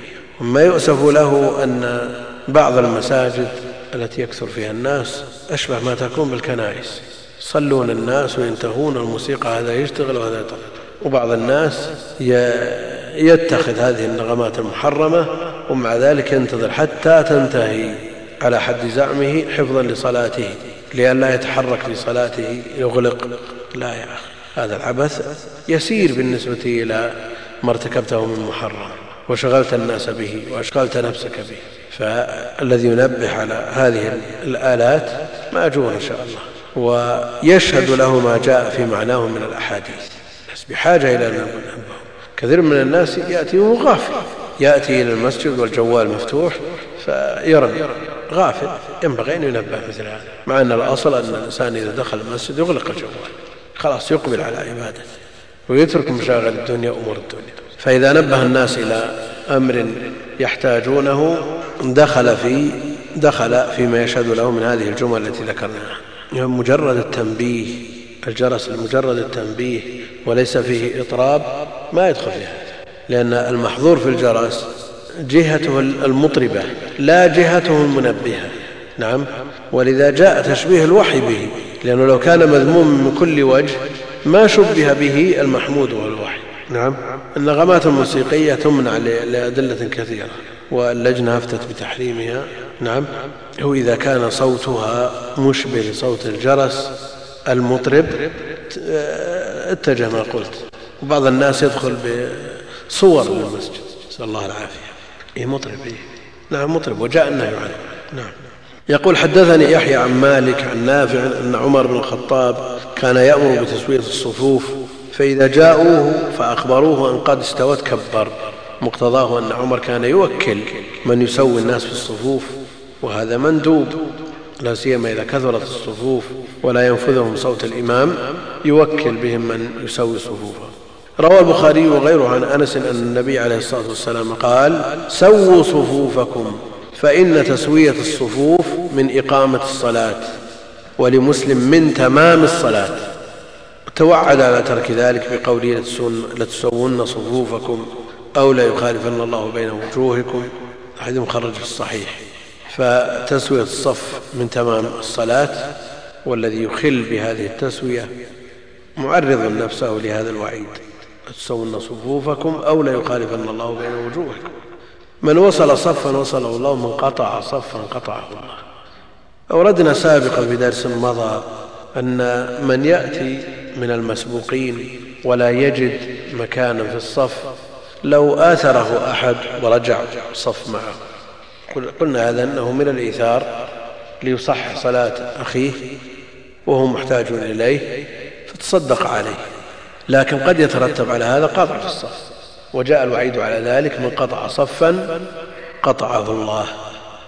وما يؤسف له أن بعض المساجد التي يكثر فيها الناس أشبه ما تكون بالكنائس. يصلون الناس وينتهون الموسيقى هذا يشتغل وهذا يطلع وبعض الناس يتخذ هذه النغمات المحرمة ومع ذلك ينتظر حتى تنتهي على حد زعمه حفظا لصلاته لئلا يتحرك في صلاته يغلق. لا يا أخي هذا العبث يسير بالنسبة إلى ما ارتكبته من محرم وشغلت الناس به وأشغلت نفسك به. فالذي ينبه على هذه الآلات ماجور إن شاء الله. ويشهد له ما جاء في معناه من الأحاديث. بس بحاجة إلى أن كثير من الناس يأتي وهو غافل. يأتي إلى المسجد والجوال مفتوح فيرمي غافل. ينبغي أن ينبه مثل هذا مع أن الأصل أن الإنسان إذا دخل المسجد يغلق الجوال خلاص يقبل على عبادته ويترك مشاغل الدنيا أمور الدنيا. فإذا نبه الناس إلى أمر يحتاجونه دخل في دخل فيما يشهد له من هذه الجمل التي ذكرناها. مجرد التنبيه. الجرس لمجرد التنبيه وليس فيه إطراب ما يدخل في هذا. لأن المحظور في الجرس جهته المطربة لا جهته المنبهة. نعم. ولذا جاء تشبيه الوحي به لأنه لو كان مذموما من كل وجه ما شبه به المحمود والوحي. نعم. النغمات الموسيقية تمنع لأدلة كثيرة واللجنة أفتت بتحريمها. نعم. هو إذا كان صوتها مشبه لصوت الجرس المطرب اتجه ما قلت. وبعض الناس يدخل بصور للمسجد نسأل الله العافية. إيه مطرب. إيه نعم مطرب. وجاء النهي عنه. نعم. يقول حدثني يحيى عن مالك عن نافع أن عمر بن الخطاب كان يأمر بتسوية الصفوف فإذا جاءوه فأخبروه أن قد استوت كبر مقتضاه أن عمر كان يوكل من يسوي الناس في الصفوف وهذا مندوب. لا سيما إذا كثرت الصفوف ولا ينفذهم صوت الإمام يوكل بهم من يسوي صفوفه روى البخاري وغيره عن أنس أن النبي عليه الصلاة والسلام قال سووا صفوفكم فإن تسوية الصفوف من إقامة الصلاة ولمسلم من تمام الصلاة. توعد على ترك ذلك بقوله لتسون صفوفكم أو لا يخالفن الله بين وجوهكم. أحد مخرج في الصحيح. فتسوية الصف من تمام الصلاة والذي يخل بهذه التسوية معرض نفسه لهذا الوعيد. لتسون صفوفكم أو لا يخالفن الله بين وجوهكم. من وصل صفا وصله الله من قطع صفا قطعه الله. أوردنا سابقا في درس مضى أن من يأتي من المسبوقين ولا يجد مكانا في الصف لو آثره أحد ورجع صف معه. قلنا هذا أنه من الإيثار ليصح صلاة أخيه وهو محتاج إليه فتصدق عليه. لكن قد يترتب على هذا قطع في الصف. وجاء الوعيد على ذلك من قطع صفا قطعه الله.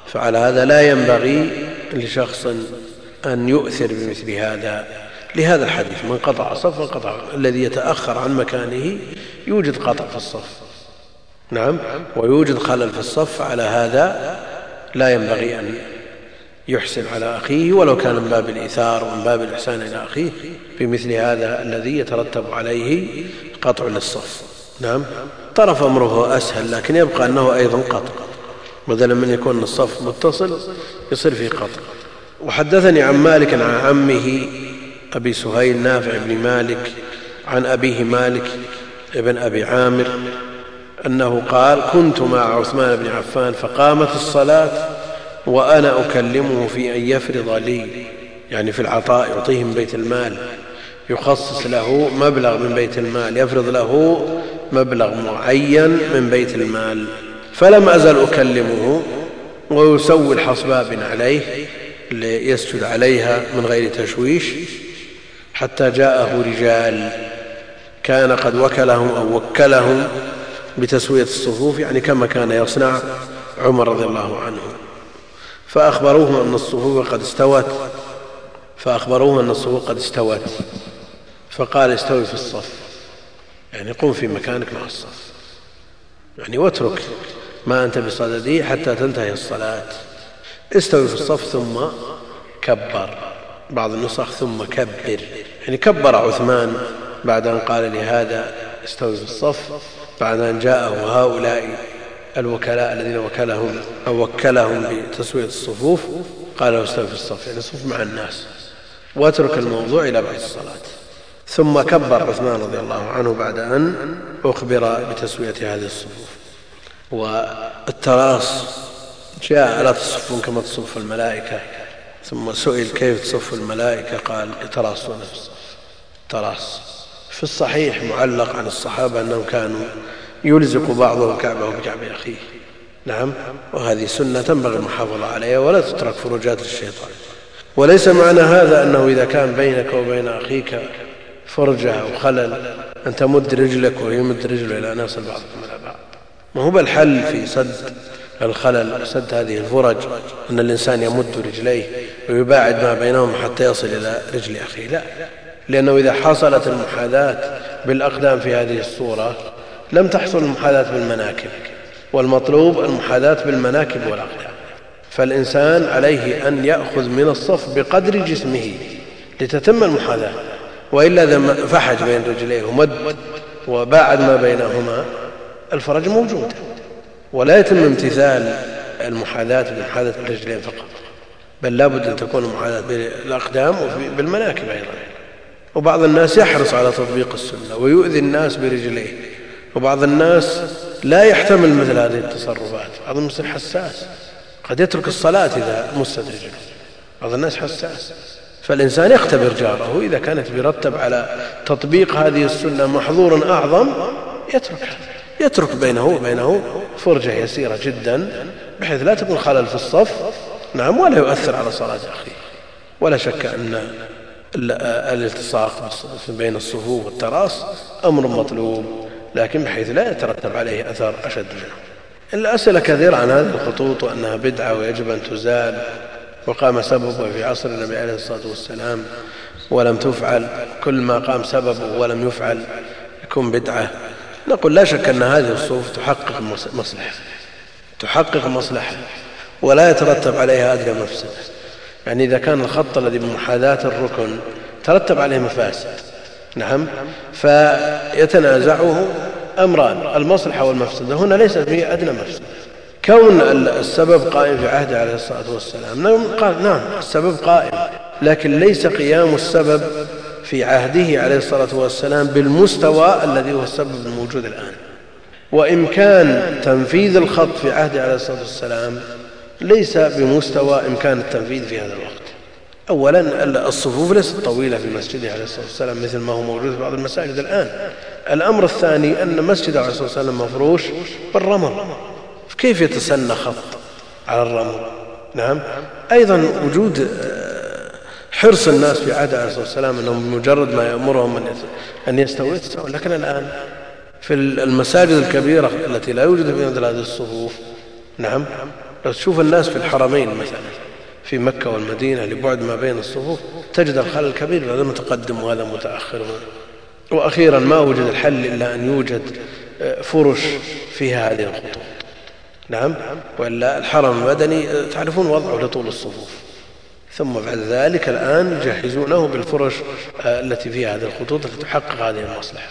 فعلى هذا لا ينبغي لشخص أن يؤثر بمثل هذا. لهذا الحديث من قطع صفا قطع الذي يتأخر عن مكانه يوجد قطع في الصف. نعم ويوجد خلل في الصف. على هذا لا ينبغي أن يحسن على أخيه ولو كان من باب الإيثار ومن باب الإحسان إلى أخيه بمثل هذا الذي يترتب عليه قطع للصف. نعم. طرف أمره أسهل لكن يبقى أنه أيضا قطع. بدلا من يكون الصف متصل يصير فيه قطع. وحدثني عن مالك عن عمه أبي سهيل نافع بن مالك عن أبيه مالك بن أبي عامر أنه قال كنت مع عثمان بن عفان فقامت الصلاة وأنا أكلمه في أن يفرض لي يعني في العطاء يعطيه من بيت المال يخصص له مبلغ من بيت المال يفرض له مبلغ معين من بيت المال. فلم أزل أكلمه ويسوي الحصباب عليه ليسجد عليها من غير تشويش حتى جاءه رجال كان قد وكلهم أو وكلهم بتسوية الصفوف يعني كما كان يصنع عمر رضي الله عنه. فأخبروه أن الصفوف قد استوت فأخبروه أن الصفوف قد استوت. فقال استوي في الصف يعني قم في مكانك مع الصف. يعني واترك ما أنت بصدده حتى تنتهي الصلاة. استوي في الصف ثم كبر بعض النسخ ثم كبر. يعني كبر عثمان بعد أن قال لهذا استوي في الصف بعد أن جاءه هؤلاء. الوكلاء الذين وكلهم أو وكلهم بتسوية الصفوف قال له استوي في الصف يعني صف مع الناس. واترك الموضوع إلى بعد الصلاة. ثم كبر عثمان رضي الله عنه بعد أن أخبر بتسوية هذه الصفوف. والتراص جاء لا تصفون كما تصف الملائكة؟ ثم سئل كيف تصف الملائكة؟ قال يتراصون في الصف. تراص في الصحيح معلق عن الصحابة أنهم كانوا يلزق بعضهم كعبه بكعب أخيه. نعم وهذه سنة تنبغي المحافظة عليها ولا تترك فروجات الشيطان وليس معنى هذا أنه إذا كان بينك وبين أخيك فرجة أو خلل أن تمد رجلك ويمد رجله إلى يصل بعضكم إلى بعض. ما هو الحل في سد الخلل سد هذه الفرج أن الإنسان يمد رجليه ويباعد ما بينهم حتى يصل إلى رجل أخيه؟ لا. لأنه إذا حصلت المحاذاة بالأقدام في هذه الصورة لم تحصل المحاذاة بالمناكب والمطلوب المحاذاة بالمناكب والأقدام فالإنسان عليه أن يأخذ من الصف بقدر جسمه لتتم المحاذاة. وإلا فحج بين رجليه ومد وباعد ما بينهما الفرج موجود ولا يتم امتثال المحاذاة بمحاذاة الرجلين فقط. بل لابد أن تكون المحاذاة بالأقدام وبالمناكب أيضا. وبعض الناس يحرص على تطبيق السنة ويؤذي الناس برجليه. وبعض الناس لا يحتمل مثل هذه التصرفات. بعض الناس حساس. قد يترك الصلاة إذا مست رجله بعض الناس حساس. فالإنسان يختبر جاره. إذا كانت بيرتب على تطبيق هذه السنة محظور أعظم يترك. يترك بينه وبينه فرجة يسيرة جدا بحيث لا تكون خلل في الصف. نعم ولا يؤثر على صلاة أخيه. ولا شك أن الالتصاق بين الصفوف والتراص أمر مطلوب. لكن بحيث لا يترتب عليه أثر أشد منه. الأسئلة كثيرة عن هذه الخطوط وأنها بدعة ويجب أن تزال وقام سببه في عصر النبي عليه الصلاة والسلام ولم تفعل. كل ما قام سببه ولم يفعل يكون بدعة. نقول لا شك أن هذه الصوف تحقق مصلحة. تحقق مصلحة. ولا يترتب عليها أدنى مفسدة. يعني إذا كان الخط الذي بمحاذاة الركن ترتب عليه مفاسد. نعم. فيتنازعه أمران المصلحة والمفسدة. هنا ليست فيه أدنى مفسدة. كون السبب قائم في عهده عليه الصلاة والسلام. نعم قال نعم السبب قائم. لكن ليس قيام السبب في عهده عليه الصلاة والسلام بالمستوى الذي هو السبب الموجود الآن. وإمكان تنفيذ الخط في عهده عليه الصلاة والسلام ليس بمستوى إمكان التنفيذ في هذا الوقت. أولا الصفوف ليست طويلة في مسجده عليه الصلاة والسلام مثل ما هو موجود في بعض المساجد الآن. الأمر الثاني أن مسجد عليه الصلاة والسلام مفروش بالرمل. كيف يتسنى خط على الرمل؟ نعم. أيضا وجود آه، حرص الناس في عهد عليه الصلاة والسلام أنهم بمجرد ما يأمرهم أن يستووا يستووا لكن الآن في المساجد الكبيرة التي لا يوجد فيها مثل هذه الصفوف نعم. لو تشوف الناس في الحرمين مثلا في مكة والمدينة لبعد ما بين الصفوف تجد الخلل الكبير هذا متقدم وهذا متأخر. وأخيرا ما وجد الحل إلا أن يوجد آه، فرش فيها هذه الخطوط. نعم؟ وإلا الحرم المدني تعرفون وضعه لطول الصفوف. ثم بعد ذلك الآن يجهزونه بالفرش آه، التي فيها هذه الخطوط التي تحقق هذه المصلحة.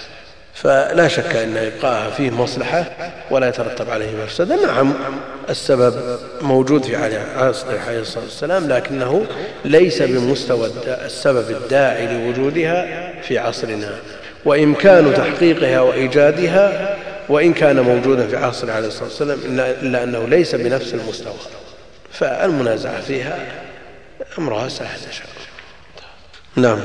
فلا شك أن إبقاءها فيه مصلحة ولا يترتب عليه مفسدة. نعم السبب موجود في عصر عليه الصلاة والسلام لكنه ليس بمستوى السبب الداعي لوجودها في عصرنا. وإمكان تحقيقها وإيجادها وإن كان موجودا في عصر عليه الصلاة والسلام إلا أنه ليس بنفس المستوى. فالمنازعة فيها أمرها سهل إن شاء الله. نعم.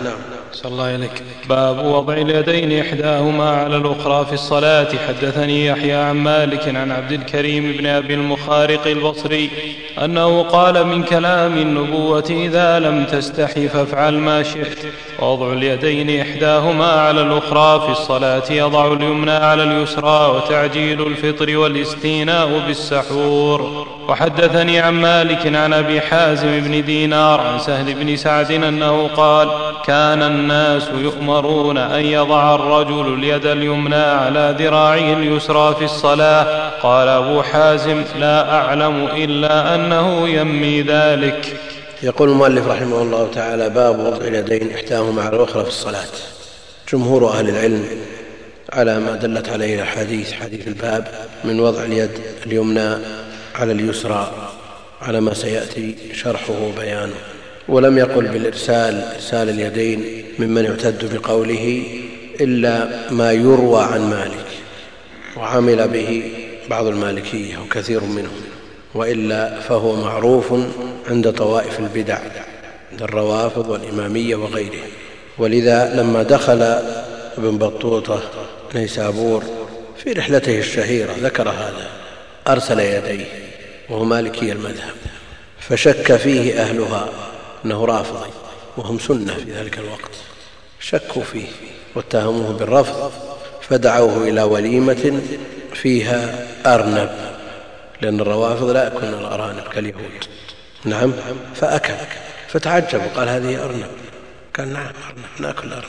صلى الله إليك باب وضع اليدين إحداهما على الأخرى في الصلاة. حدثني يحيى عن مالك عن عبد الكريم بن أبي المخارق البصري أنه قال من كلام النبوة إذا لم تستحي فافعل ما شئت. ووضع اليدين إحداهما على الأخرى في الصلاة يضع اليمنى على اليسرى وتعجيل الفطر والاستيناء بالسحور. وحدثني عن مالك عن أبي حازم بن دينار عن سهل بن سعد أنه قال كان الناس يؤمرون أن يضع الرجل اليد اليمنى على ذراعه اليسرى في الصلاة. قال أبو حازم لا أعلم إلا أنه ينمي ذلك. يقول المؤلف رحمه الله تعالى باب وضع اليدين إحداهما على الأخرى في الصلاة. جمهور أهل العلم على ما دلت عليه الحديث حديث الباب من وضع اليد اليمنى على اليسرى على ما سيأتي شرحه وبيانه. ولم يقل بالإرسال إرسال اليدين ممن يعتد بقوله إلا ما يروى عن مالك وعمل به بعض المالكية وكثير منهم وإلا فهو معروف عند طوائف البدع عند الروافض والإمامية وغيرهم. ولذا لما دخل ابن بطوطة نيسابور في رحلته الشهيرة ذكر هذا أرسل يديه وهو مالكي المذهب فشك فيه أهلها. أنه رافضي وهم سنة في ذلك الوقت شكوا فيه واتهموه بالرفض فدعوه إلى وليمة فيها أرنب لأن الروافض لا يأكلون الأرانب كاليهود. نعم فأكل فتعجب وقال هذه أرنب. قال نعم أرنب نأكل الأرنب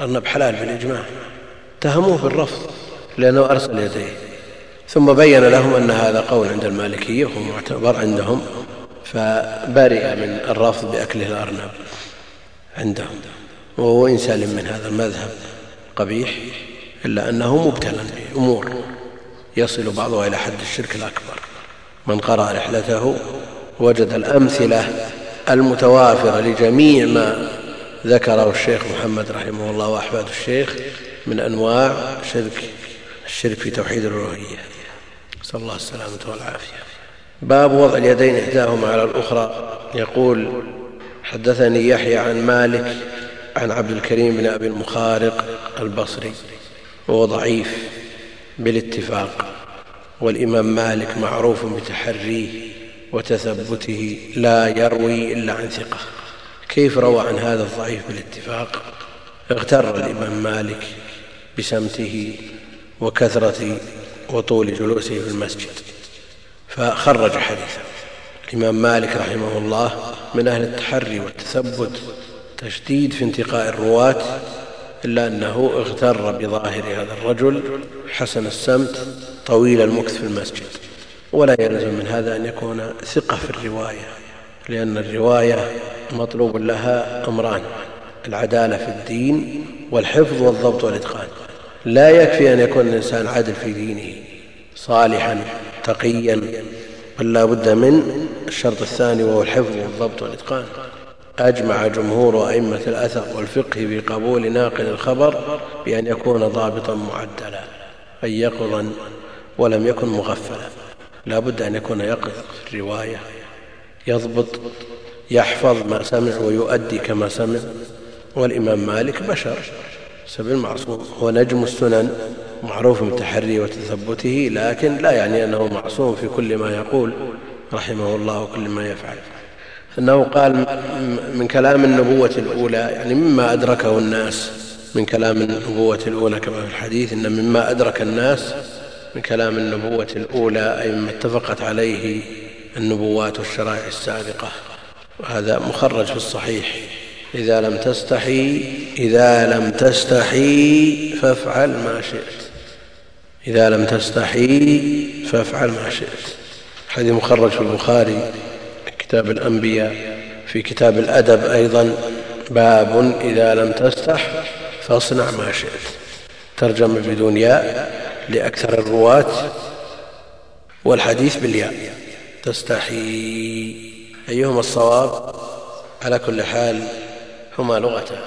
الأرنب حلال بالإجماع اتهموه بالرفض لأنه أرسل يديه. ثم بين لهم أن هذا قول عند المالكية وهو معتبر عندهم. فبرئ من الرفض بأكله الأرنب عندهم وهو إن سلم من هذا المذهب قبيح إلا أنه مبتلى بأمور يصل بعضها إلى حد الشرك الأكبر. من قرأ رحلته وجد الأمثلة المتوافرة لجميع ما ذكره الشيخ محمد رحمه الله وأحفاد الشيخ من أنواع شرك الشرك في توحيد الالوهيه نسأل الله السلامة والعافية. باب وضع اليدين إحداهما على الأخرى. يقول حدثني يحيى عن مالك عن عبد الكريم بن أبي المخارق البصري وهو ضعيف بالاتفاق والإمام مالك معروف بتحريه وتثبته لا يروي إلا عن ثقة. كيف روى عن هذا الضعيف بالاتفاق؟ اغتر الإمام مالك بسمته وكثرة وطول جلوسه في المسجد. فخرج حديثا. الإمام مالك رحمه الله من أهل التحري والتثبت تشديد في انتقاء الرواة إلا أنه اغتر بظاهر هذا الرجل حسن السمت طويل المكث في المسجد. ولا يلزم من هذا أن يكون ثقة في الرواية لأن الرواية مطلوب لها أمران العدالة في الدين والحفظ والضبط والإتقان. لا يكفي أن يكون الإنسان عدل في دينه صالحا تقيا بل لا بد من الشرط الثاني وهو الحفظ والضبط والإتقان. أجمع جمهور أئمة الأثر والفقه في قبول ناقل الخبر بأن يكون ضابطا معدلا أي يقظا ولم يكن مغفلا. لا بد أن يكون يقظ في الرواية يضبط يحفظ ما سمع ويؤدي كما سمع. والإمام مالك بشر سبيل معصوم. هو نجم السنن معروف بتحري وتثبته لكن لا يعني أنه معصوم في كل ما يقول رحمه الله وكل ما يفعل. أنه قال من كلام النبوة الأولى يعني مما أدركه الناس من كلام النبوة الأولى كما في الحديث إن مما أدرك الناس من كلام النبوة الأولى أي مما اتفقت عليه النبوات والشرائع السابقة. وهذا مخرج في الصحيح. إذا لم تستحي إذا لم تستحي فافعل ما شئت. إذا لم تستحي فافعل ما شئت. حديث مخرج في البخاري كتاب الأنبياء في كتاب الأدب أيضا باب إذا لم تستح فاصنع ما شئت. ترجم بدون ياء لأكثر الرواة والحديث بالياء. تستحي. أيهما الصواب؟ على كل حال هما لغتان.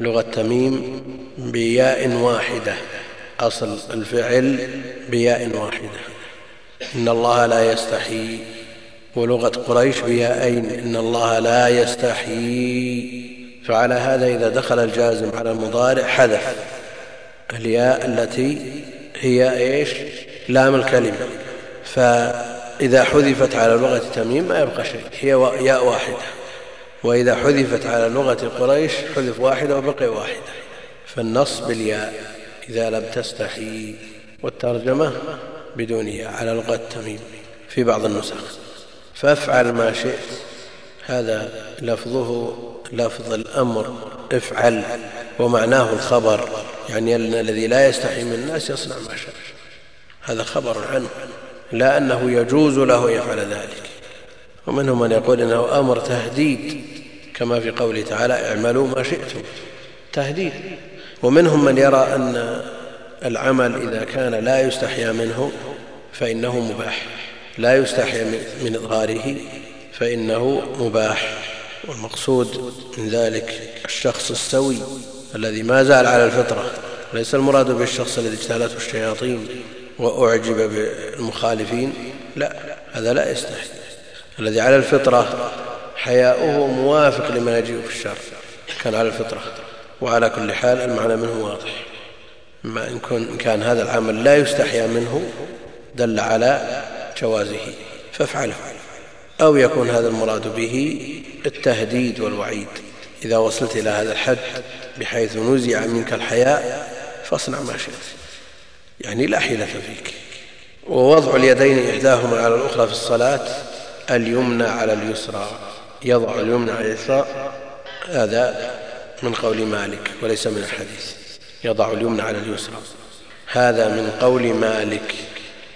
لغة تميم بياء واحدة. أصل الفعل بياء واحدة. إن الله لا يستحي ولغة قريش بياءين. إن الله لا يستحي. فعلى هذا إذا دخل الجازم على المضارع حذف الياء التي هي إيش؟ لام الكلمة. فإذا حذفت على لغة تميم ما يبقى شيء هي ياء واحدة. وإذا حذفت على لغة قريش حذف واحدة وبقي واحدة. فالنص بالياء. إذا لم تستحي والترجمة بدون ياء على لغة تميم في بعض النسخ. فافعل ما شئت هذا لفظه لفظ الأمر افعل ومعناه الخبر. يعني الذي لا يستحي من الناس يصنع ما شاء. هذا خبر عنه لا أنه يجوز له يفعل ذلك. ومنهم من يقول إنه أمر تهديد كما في قوله تعالى اعملوا ما شئتم. تهديد. ومنهم من يرى أن العمل إذا كان لا يستحيا منه فإنه مباح. لا يستحيا من إظهاره فإنه مباح. والمقصود من ذلك الشخص السوي الذي ما زال على الفطرة. ليس المراد بالشخص الذي اجتالته الشياطين وأعجب بالمخالفين. لا هذا لا يستحي. الذي على الفطرة حياؤه موافق لما يجيء في الشر. كان على الفطرة. وعلى كل حال المعنى منه واضح. ما إن كان هذا العمل لا يستحيا منه دل على جوازه. فافعله. أو يكون هذا المراد به التهديد والوعيد. إذا وصلت إلى هذا الحد بحيث نزع منك الحياء فاصنع ما شئت. يعني لا حيلة فيك. ووضع اليدين إحداهما على الأخرى في الصلاة اليمنى على اليسرى. يضع اليمنى على اليسرى هذا من قول مالك وليس من الحديث يضع اليمنى على اليسرى. هذا من قول مالك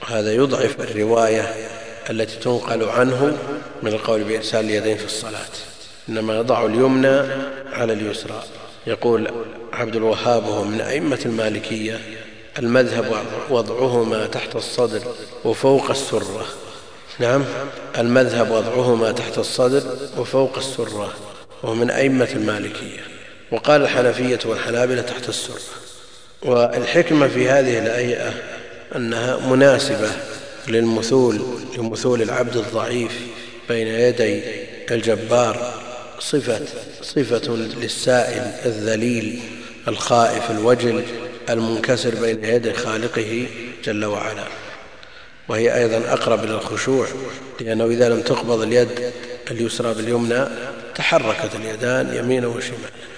هذا يضعف الرواية التي تنقل عنه من القول بإرسال اليدين في الصلاة. إنما يضع اليمنى على اليسرى. يقول عبد الوهاب وهو من أئمة المالكية المذهب وضعهما تحت الصدر وفوق السرة. نعم المذهب وضعهما تحت الصدر وفوق السرة وهو من أئمة المالكية. وقال الحنفية والحنابلة تحت السرة والحكمة في هذه الأيئة أنها مناسبة للمثول لمثول العبد الضعيف بين يدي الجبار صفة, صفة للسائل الذليل الخائف الوجل المنكسر بين يدي خالقه جل وعلا. وهي أيضا أقرب إلى الخشوع لأنه إذا لم تقبض اليد اليسرى باليمنى تحركت اليدان يمينا وشمالا.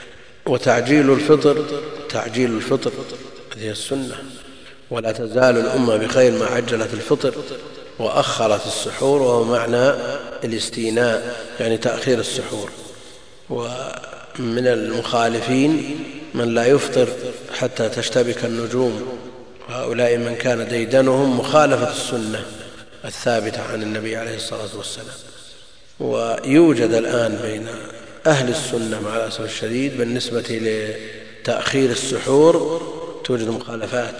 وتعجيل الفطر تعجيل الفطر هذه السنة. ولا تزال الأمة بخير ما عجلت الفطر وأخرت السحور وهو معنى الاستيناء يعني تأخير السحور. ومن المخالفين من لا يفطر حتى تشتبك النجوم. هؤلاء من كان ديدنهم مخالفة السنة الثابتة عن النبي عليه الصلاة والسلام. ويوجد الآن بين أهل السنة مع الأسف الشديد بالنسبة لتأخير السحور توجد مخالفات.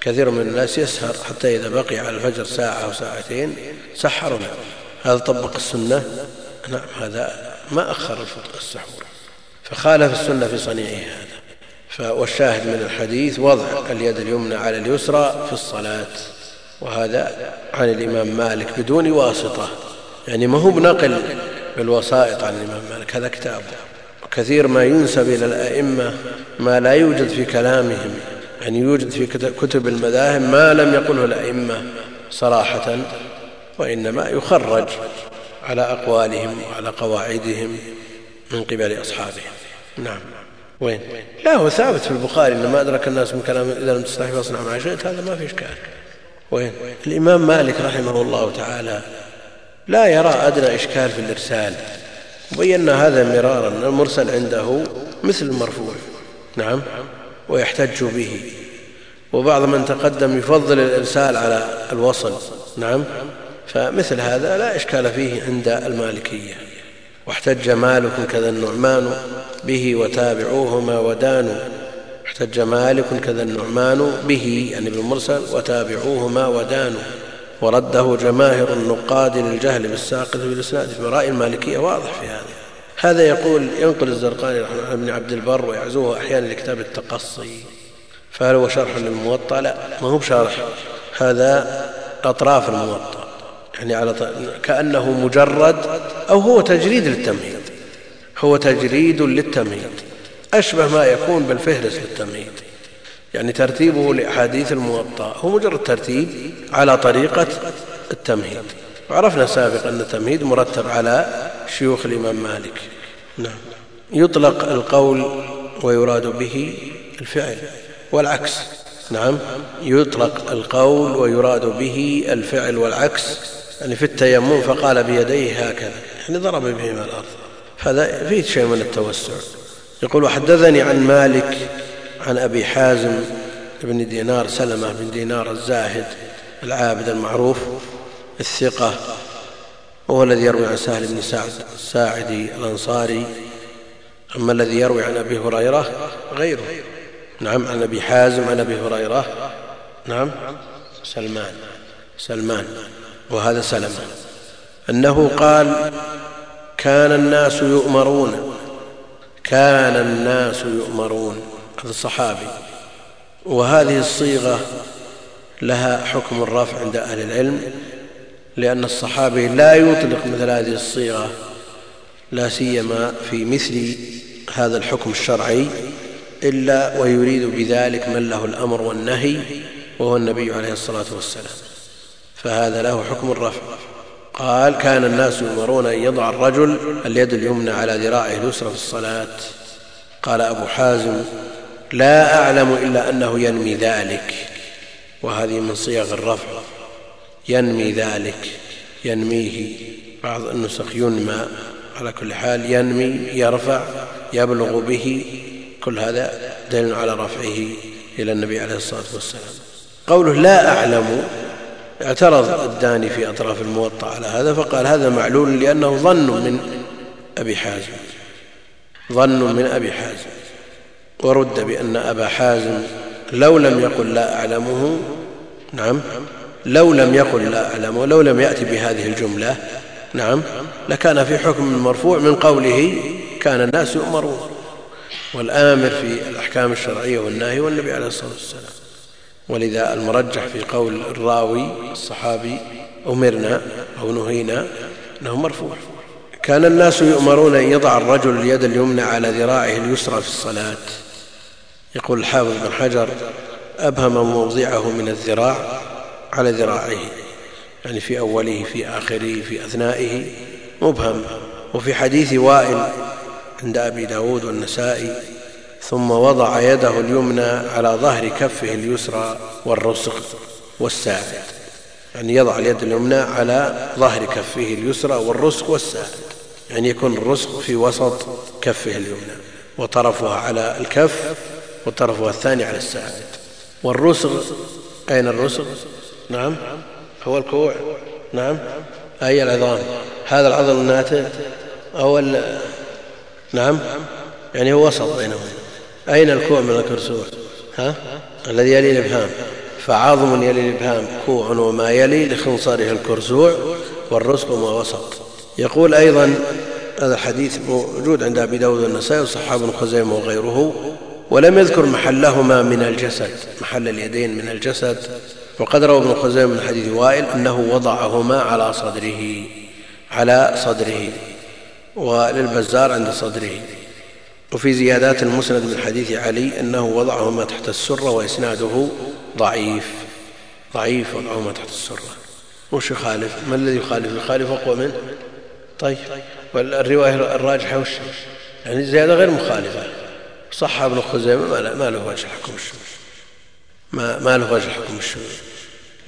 كثير من الناس يسهر حتى إذا بقي على الفجر ساعة أو ساعتين سحرنا هذا طبق السنة؟ نعم هذا ما أخر السحور. فخالف السنة في صنيعه هذا. والشاهد من الحديث وضع اليد اليمنى على اليسرى في الصلاة وهذا عن الإمام مالك بدون واسطة. يعني ما هو بنقل بالوسائط عن الإمام مالك. هذا كتابه وكثير ما ينسب إلى الأئمة ما لا يوجد في كلامهم. يعني يوجد في كتب المذاهب ما لم يقله الأئمة صراحة وإنما يخرج على أقوالهم وعلى قواعدهم من قبل أصحابهم نعم. وين؟ لا هو ثابت في البخاري إن ما أدرك الناس من كلام إذا لم تستحي فاصنع ما شئت هذا ما في إشكال. وين؟ الإمام مالك رحمه الله تعالى لا يرى أدنى إشكال في الإرسال. وبينا هذا مرارا المرسل عنده مثل المرفوع. نعم ويحتج به. وبعض من تقدم يفضل الإرسال على الوصل. نعم فمثل هذا لا إشكال فيه عند المالكية. واحتج مالك كذا النعمان به وتابعوهما ودانوا. احتج مالك كذا النعمان به يعني بالمرسل وتابعوهما ودانوا. ورده جماهر النقاد للجهل بالساقط في رأي المالكية واضح في هذا. هذا يقول ينقل الزرقاني رحمه الله عبد البر ويعزوه أحيانا لكتاب التقصي. فهل هو شرح للموطأ؟ لا ما هو بشرح. هذا أطراف الموطأ. يعني على كأنه مجرد أو هو تجريد للتمهيد. هو تجريد للتمهيد. أشبه ما يكون بالفهرس للتمهيد. يعني ترتيبه لأحاديث الموطأ. هو مجرد ترتيب على طريقة التمهيد. وعرفنا سابقا أن التمهيد مرتب على شيوخ الإمام مالك. نعم. يطلق القول ويراد به الفعل والعكس. نعم. يطلق القول ويراد به الفعل والعكس. يعني في التيمم فقال بيديه هكذا. يعني ضرب بهما الأرض. هذا فيه شيء من التوسع. يقول وحدثني عن مالك عن أبي حازم بن دينار سلمة بن دينار الزاهد العابد المعروف الثقة وهو الذي يروي عن سهل بن سعد الساعدي الأنصاري. أما الذي يروي عن أبي هريرة غيره. نعم عن أبي حازم عن أبي هريرة. نعم سلمان سلمان وهذا سلمة. أنه قال كان الناس يؤمرون كان الناس يؤمرون. هذا الصحابي وهذه الصيغة لها حكم الرفع عند أهل العلم لأن الصحابي لا يطلق مثل هذه الصيغة لا سيما في مثل هذا الحكم الشرعي إلا ويريد بذلك من له الأمر والنهي وهو النبي عليه الصلاة والسلام. فهذا له حكم الرفع. قال كان الناس يؤمرون أن يضع الرجل اليد اليمنى على ذراعه اليسرى في الصلاة. قال أبو حازم لا أعلم إلا أنه ينمي ذلك وهذه من صيغ الرفع ينمي ذلك ينميه بعض النسخ ينمى على كل حال ينمي يرفع يبلغ به كل هذا دليل على رفعه إلى النبي عليه الصلاة والسلام. قوله لا أعلم اعترض الداني في أطراف الموطأ على هذا فقال هذا معلول لأنه ظن من أبي حازم ظن من أبي حازم. ورد بأن أبا حازم لو لم يقل لا أعلمه نعم لو لم يقل لا أعلمه لو لم يأتي بهذه الجملة نعم لكان في حكم المرفوع من قوله كان الناس يؤمرون. والآمر في الأحكام الشرعية والناهي والنبي عليه الصلاة والسلام. ولذا المرجح في قول الراوي الصحابي أمرنا أو نهينا أنه مرفوع. كان الناس يؤمرون أن يضع الرجل اليد اليمنى على ذراعه اليسرى في الصلاة. يقول الحافظ بن حجر أبهم موضعه من الذراع على ذراعه يعني في أوله في آخره في أثنائه مبهم. وفي حديث وائل عند أبي ب داود والنسائي ثم وضع يده اليمنى على ظهر كفه اليسرى والرسغ والساعد يعني يضع اليد اليمنى على ظهر كفه اليسرى والرسغ والساعد يعني يكون الرسغ في وسط كفه اليمنى وطرفها على الكف وطرفها الثاني على الساعد. والرسغ أين الرسغ؟ نعم. هو الكوع. نعم. أي العظام. هذا العضل الناتئ أو نعم. يعني هو وسط بينهم أين الكوع من الكرسوع ها؟ الذي يلي الإبهام. فعظم يلي الإبهام. كوع وما يلي لخنصره الكرسوع والرزق ما وسط. يقول أيضا هذا الحديث موجود عند أبي داود والنسائي وصحاب بن خزيمة وغيره. ولم يذكر محلهما من الجسد محل اليدين من الجسد. وقد روى ابن خزيمة من حديث وائل أنه وضعهما على صدره على صدره وللبزار عند صدره. وفي زيادات المسند من حديث علي أنه وضعهما تحت السرة وإسناده ضعيف ضعيف وضعهما تحت السرة. وش يخالف؟ ما الذي يخالف؟ يخالف أقوى منه؟ طيب. والرواية الراجحة وش؟ يعني زيادة غير مخالفة. صح ابن خزيمة؟ ما له وجه حكم الشذوذ ما, ما له وجه حكم الشذوذ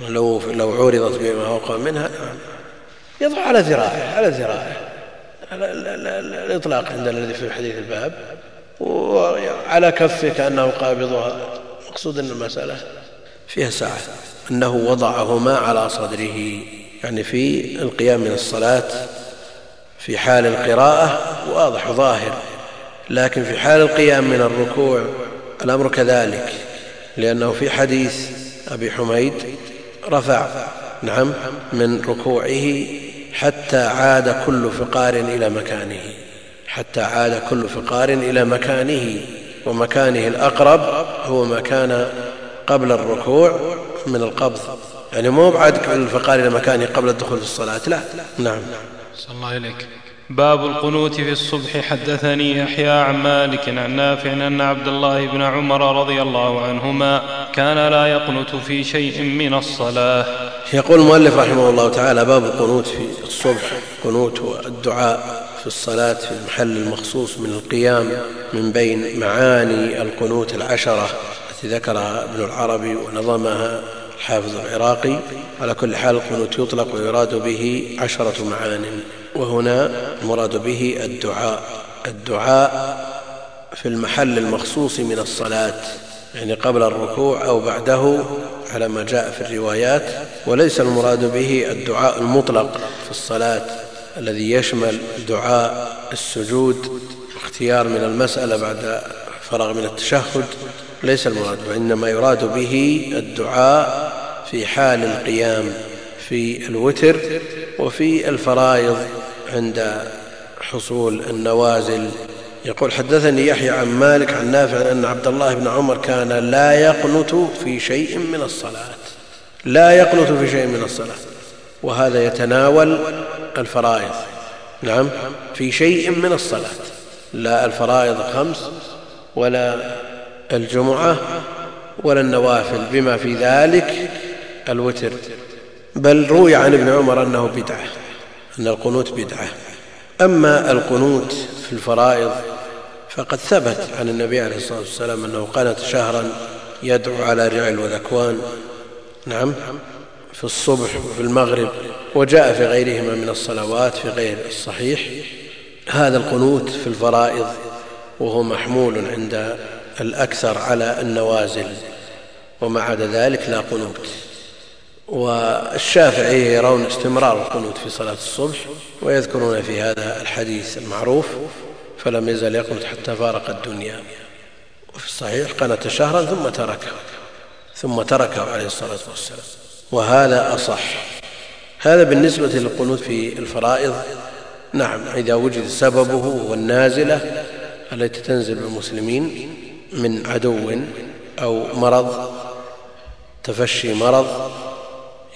لو لو عورضت بما أقوى منها يضع على ذراعه على ذراعه. الإطلاق عندنا الذي في حديث الباب. وعلى كفه كأنه قابضها مقصود أن المسألة فيها سعة أنه وضعهما على صدره. يعني في القيام من الصلاة في حال القراءة واضح ظاهر. لكن في حال القيام من الركوع الأمر كذلك لأنه في حديث أبي حميد رفع نعم من ركوعه حتى عاد كل فقار إلى مكانه حتى عاد كل فقار إلى مكانه ومكانه الأقرب هو ما كان قبل الركوع من القبض. يعني مو بعد الفقار إلى مكانه قبل الدخول في الصلاة لا نعم. صلى الله إليك باب القنوت في الصبح. حدثني يحيى عن مالك عن نافع أن عبد الله بن عمر رضي الله عنهما كان لا يقنت في شيء من الصلاة. يقول المؤلف رحمه الله تعالى باب القنوت في الصبح. قنوت الدعاء في الصلاة في المحل المخصوص من القيام من بين معاني القنوت العشرة التي ذكرها ابن العربي ونظمها الحافظ العراقي. على كل حال القنوت يطلق ويراد به عشرة معان. وهنا المراد به الدعاء. الدعاء في المحل المخصوص من الصلاة يعني قبل الركوع أو بعده على ما جاء في الروايات وليس المراد به الدعاء المطلق في الصلاة الذي يشمل دعاء السجود واختيار من المسألة بعد فراغ من التشهد ليس المراد وإنما يراد به الدعاء في حال القيام في الوتر وفي الفرائض. عند حصول النوازل. يقول حدثني يحيى عن مالك عن نافع أن عبد الله بن عمر كان لا يقنت في شيء من الصلاة. لا يقنت في شيء من الصلاة. وهذا يتناول الفرائض. نعم في شيء من الصلاة. لا الفرائض خمس ولا الجمعة ولا النوافل. بما في ذلك الوتر. بل روي عن ابن عمر أنه بدعة. أن القنوت بدعة. أما القنوت في الفرائض فقد ثبت عن النبي عليه الصلاة والسلام أنه قنت شهرا يدعو على رعل وذكوان نعم في الصبح وفي المغرب وجاء في غيرهما من الصلوات في غير الصحيح. هذا القنوت في الفرائض وهو محمول عند الأكثر على النوازل وما عدا ذلك لا قنوت. والشافعي يرون استمرار القنوت في صلاة الصبح ويذكرون في هذا الحديث المعروف فلم يزل يقنت حتى فارق الدنيا. وفي الصحيح قنت شهرا ثم تركه ثم تركه عليه الصلاة والسلام. وهذا أصح. هذا بالنسبة للقنوت في الفرائض. نعم إذا وجد سببه والنازلة التي تنزل بالمسلمين من عدو أو مرض تفشي مرض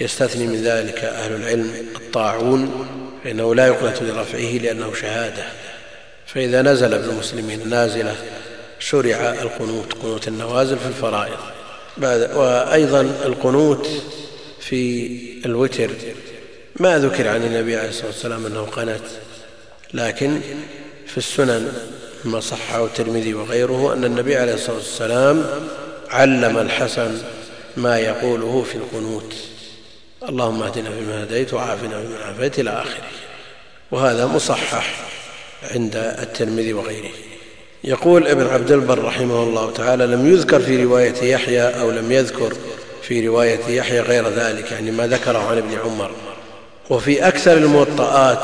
يستثني من ذلك أهل العلم الطاعون فإنه لا يقنت لرفعه لأنه شهادة. فإذا نزل بالمسلمين نازلة شرع القنوت قنوت النوازل في الفرائض. وأيضا القنوت في الوتر. ما ذكر عن النبي عليه الصلاة والسلام أنه قنت لكن في السنن ما صحه الترمذي وغيره أن النبي عليه الصلاة والسلام علم الحسن ما يقوله في القنوت. اللهم اهدنا فيما هديت وعافنا فيما عافيت إلى آخره. وهذا مصحح عند الترمذي وغيره. يقول ابن عبد البر رحمه الله تعالى لم يذكر في رواية يحيى أو لم يذكر في رواية يحيى غير ذلك. يعني ما ذكره عن ابن عمر. وفي أكثر الموطئات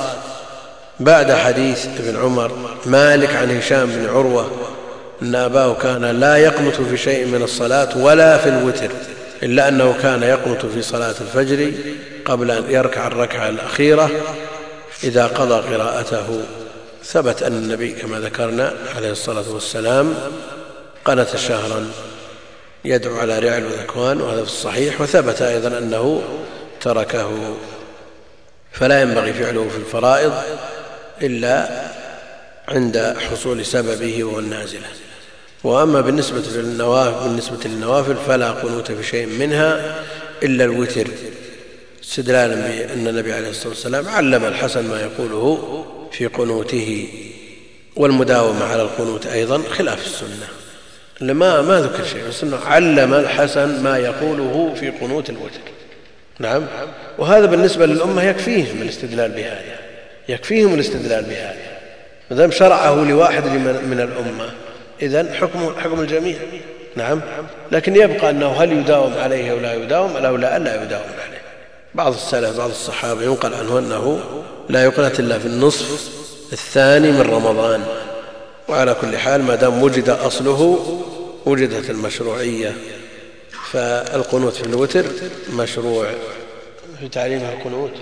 بعد حديث ابن عمر مالك عن هشام بن عروة أن أباه كان لا يقنت في شيء من الصلاة ولا في الوتر. إلا أنه كان يقنت في صلاة الفجر قبل أن يركع الركعة الأخيرة إذا قضى قراءته. ثبت أن النبي كما ذكرنا عليه الصلاة والسلام قنت شهرا يدعو على رعل وذكوان وهذا في الصحيح. وثبت أيضا أنه تركه. فلا ينبغي فعله في الفرائض إلا عند حصول سببه وهو النازلة. وأما بالنسبة للنوافل, بالنسبة للنوافل فلا قنوت في شيء منها إلا الوتر استدلالا بأن النبي عليه الصلاة والسلام علم الحسن ما يقوله في قنوته والمداومة على القنوت أيضا خلاف السنة. لما ما ذكر شيء بس انه علم الحسن ما يقوله في قنوت الوتر. نعم. وهذا بالنسبة للأمة يكفيهم الاستدلال بهذا يكفيهم الاستدلال بهذا. ما دام شرعه لواحد من الأمة إذا حكم حكم الجميع. نعم. لكن يبقى أنه هل يداوم عليه أو لا يداوم؟ أو لا ألا يداوم عليه. بعض السلف بعض الصحابة ينقل عنه أنه لا يقنت إلا في النصف الثاني من رمضان. وعلى كل حال ما دام وجد أصله وجدت المشروعية. فالقنوت في الوتر مشروع. في تعليمها القنوت.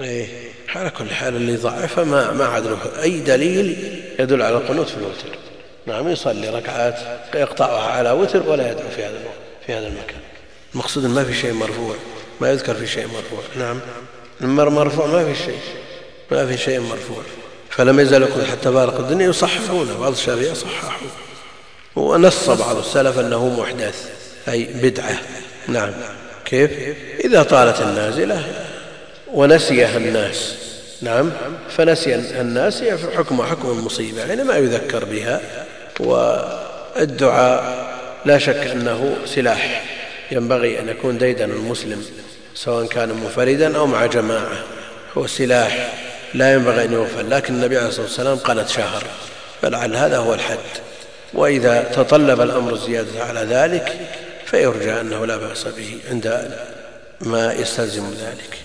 إيه. على كل حال اللي ضعفها ما ما عاد له أي دليل يدل على القنوت في الوتر. نعم يصلي ركعات يقطعها على وتر ولا يدعو في هذا في هذا المكان. المقصود ما في شيء مرفوع ما يذكر في شيء مرفوع. نعم المر مرفوع ما في شيء ما في شيء مرفوع. فلم يزل يقول حتى بارق الدنيا يصححونه بعض الشافعية صححوا. ونص بعض السلف أنه محدث أي بدعة. نعم كيف؟ إذا طالت النازلة ونسيها الناس. نعم فنسي الناس حكم حكم المصيبة يعني ما يذكر بها. والدعاء لا شك أنه سلاح ينبغي أن يكون ديدن المسلم سواء كان منفردا أو مع جماعة. هو سلاح لا ينبغي أن يغفل لكن النبي عليه الصلاة والسلام قالت شهر فلعل هذا هو الحد. وإذا تطلب الأمر الزيادة على ذلك فيرجى أنه لا بأس به عند ما يستلزم ذلك.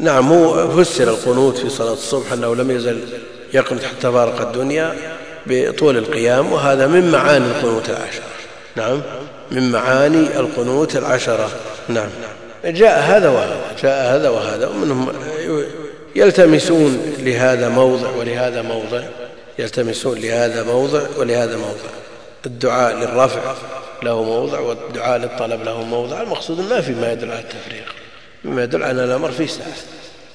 نعم هو فسر القنوت في صلاة الصبح أنه لم يزل يقنت حتى فارق الدنيا. بطول القيام وهذا من معاني القنوت العشرة. نعم. من معاني القنوت العشرة. نعم. جاء هذا وهذا جاء هذا وهذا ومنهم يلتمسون لهذا موضع ولهذا موضع يلتمسون لهذا موضع ولهذا موضع. الدعاء للرفع له موضع والدعاء للطلب له موضع. المقصود ما في ما يدل على التفريق مما يدل على الأمر في ساعة.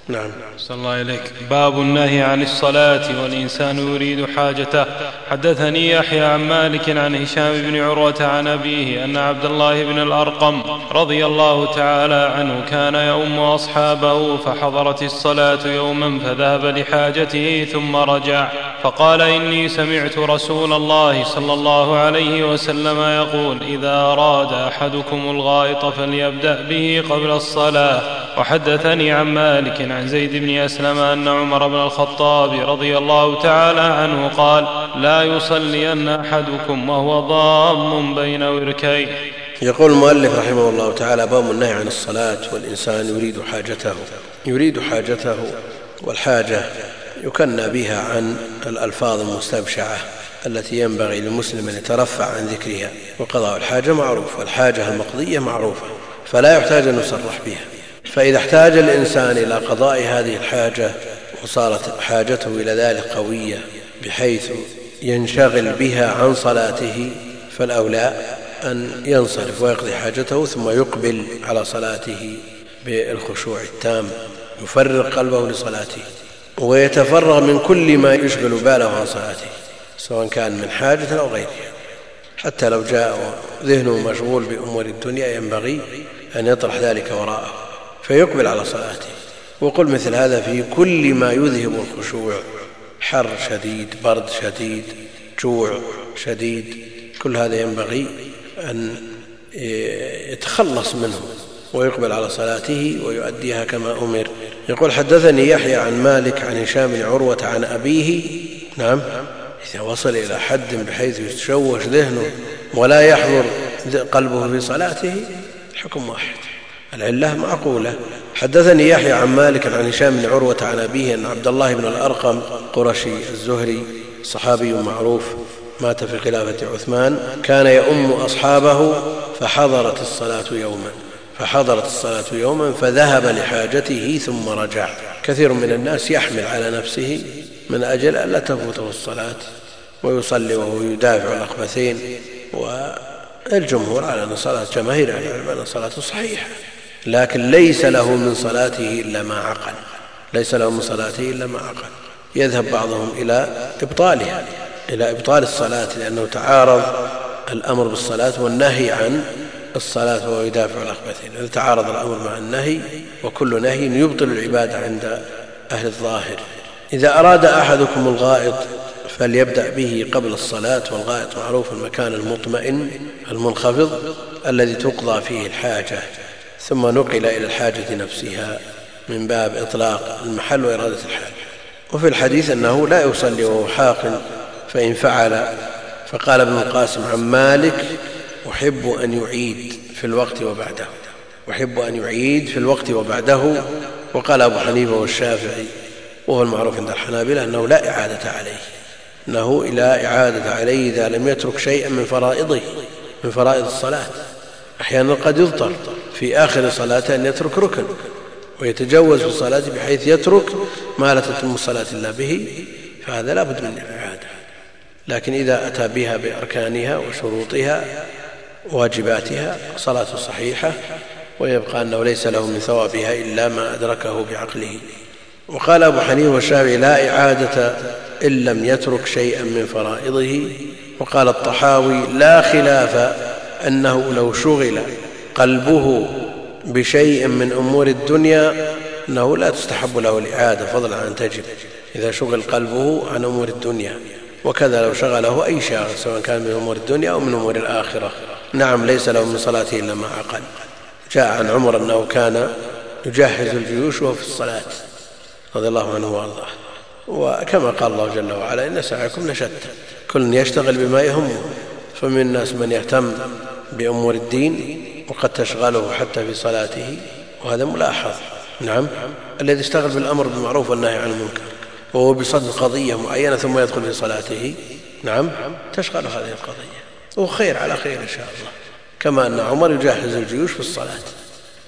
نعم. صلى الله إليك باب النهي عن الصلاة والإنسان يريد حاجته. حدثني يحيى عن مالك عن هشام بن عروة عن أبيه أن عبد الله بن الأرقم رضي الله تعالى عنه كان يؤم أصحابه فحضرت الصلاة يوما فذهب لحاجته ثم رجع. فقال إني سمعت رسول الله صلى الله عليه وسلم يقول إذا أراد أحدكم الغائط فليبدأ به قبل الصلاة. وحدثني عن مالك عن زيد بن أسلم أن عمر بن الخطاب رضي الله تعالى عنه قال لا يصلين أحدكم وهو ضام بين وركين يقول المؤلف رحمه الله تعالى باب النهي عن الصلاة والإنسان يريد حاجته يريد حاجته والحاجة يكنى بها عن الألفاظ المستبشعة التي ينبغي للمسلم أن يترفع عن ذكرها. وقضاء الحاجة معروف والحاجة المقضية معروفة فلا يحتاج أن يصرح بها. فإذا احتاج الإنسان إلى قضاء هذه الحاجة وصارت حاجته إلى ذلك قوية بحيث ينشغل بها عن صلاته فالأولى أن ينصرف ويقضي حاجته ثم يقبل على صلاته بالخشوع التام يفرغ قلبه لصلاته ويتفرغ من كل ما يشغل باله عن صلاته سواء كان من حاجة أو غيرها. حتى لو جاء ذهنه مشغول بأمور الدنيا ينبغي أن يطرح ذلك وراءه. فيقبل على صلاته. وقل مثل هذا في كل ما يذهب الخشوع. حر شديد برد شديد جوع شديد. كل هذا ينبغي أن يتخلص منه ويقبل على صلاته ويؤديها كما أمر. يقول حدثني يحيى عن مالك عن هشام عروة عن أبيه. نعم. إذا وصل إلى حد بحيث يتشوش ذهنه ولا يحضر قلبه في صلاته حكم واحد. العلة معقولة حدثني يحيى عن مالك عن هشام بن عروة عن أبيه أن عبد الله بن الأرقم قرشي الزهري صحابي معروف مات في خلافة عثمان كان يؤم أصحابه فحضرت الصلاة يوما. فحضرت الصلاة يوما فذهب لحاجته ثم رجع. كثير من الناس يحمل على نفسه من أجل ألا تفوته الصلاة ويصلي وهو يدافع الأخبثين والجمهور على أن صلاة جماهير العلم أن صلاته صحيحة. لكن ليس له من صلاته إلا ما عقل. ليس له من صلاته إلا ما عقل. يذهب بعضهم إلى إبطالها إلى إبطال الصلاة لأنه تعارض الأمر بالصلاة والنهي عن الصلاة وهو يدافع الأخبثين إذا تعارض الأمر مع النهي وكل نهي يبطل العبادة عند أهل الظاهر. إذا أراد أحدكم الغائط فليبدأ به قبل الصلاة والغائط معروف المكان المطمئن المنخفض الذي تقضى فيه الحاجة. ثم نقل إلى الحاجة نفسها من باب إطلاق المحل وإرادة الحال وفي الحديث أنه لا يصلي وهو حاق فإن فعل فقال ابن القاسم عن مالك أحب أن يعيد في الوقت وبعده. أحب أن يعيد في الوقت وبعده. وقال أبو حنيفة والشافعي وهو المعروف عند الحنابلة أنه لا إعادة عليه. أنه لا إعادة عليه إذا لم يترك شيئا من فرائضه من فرائض الصلاة. أحيانا قد يضطر. في آخر صلاته أن يترك ركن ويتجوز في الصلاة بحيث يترك ما لا تتم الصلاة إلا به فهذا لا بد من الإعادة. لكن إذا أتى بها بأركانها وشروطها واجباتها صلاة صحيحة ويبقى أنه ليس له من ثوابها إلا ما أدركه بعقله. وقال أبو حنيفة والشافعي لا إعادة إن لم يترك شيئا من فرائضه. وقال الطحاوي لا خلاف أنه لو شغل قلبه بشيء من أمور الدنيا أنه لا تستحب له الإعادة فضلا عن تجب إذا شغل قلبه عن أمور الدنيا. وكذا لو شغله أي شاغل سواء كان من أمور الدنيا أو من أمور الآخرة. نعم ليس له من صلاته إلا ما عقل جاء عن عمر أنه كان يجهز الجيوش وهو في الصلاة رضي الله عنه وأرضاه. وكما قال الله جل وعلا إن سعيكم لشتى. كل يشتغل بما يهمه. فمن الناس من يهتم بأمور الدين وقد تشغله حتى في صلاته وهذا ملاحظ. نعم. الذي اشتغل بالأمر بالمعروف والنهي عن المنكر وهو بصدد قضية معينة ثم يدخل في صلاته. نعم. تشغل هذه القضية. وخير على خير إن شاء الله. كما أن عمر يجهز الجيوش في الصلاة.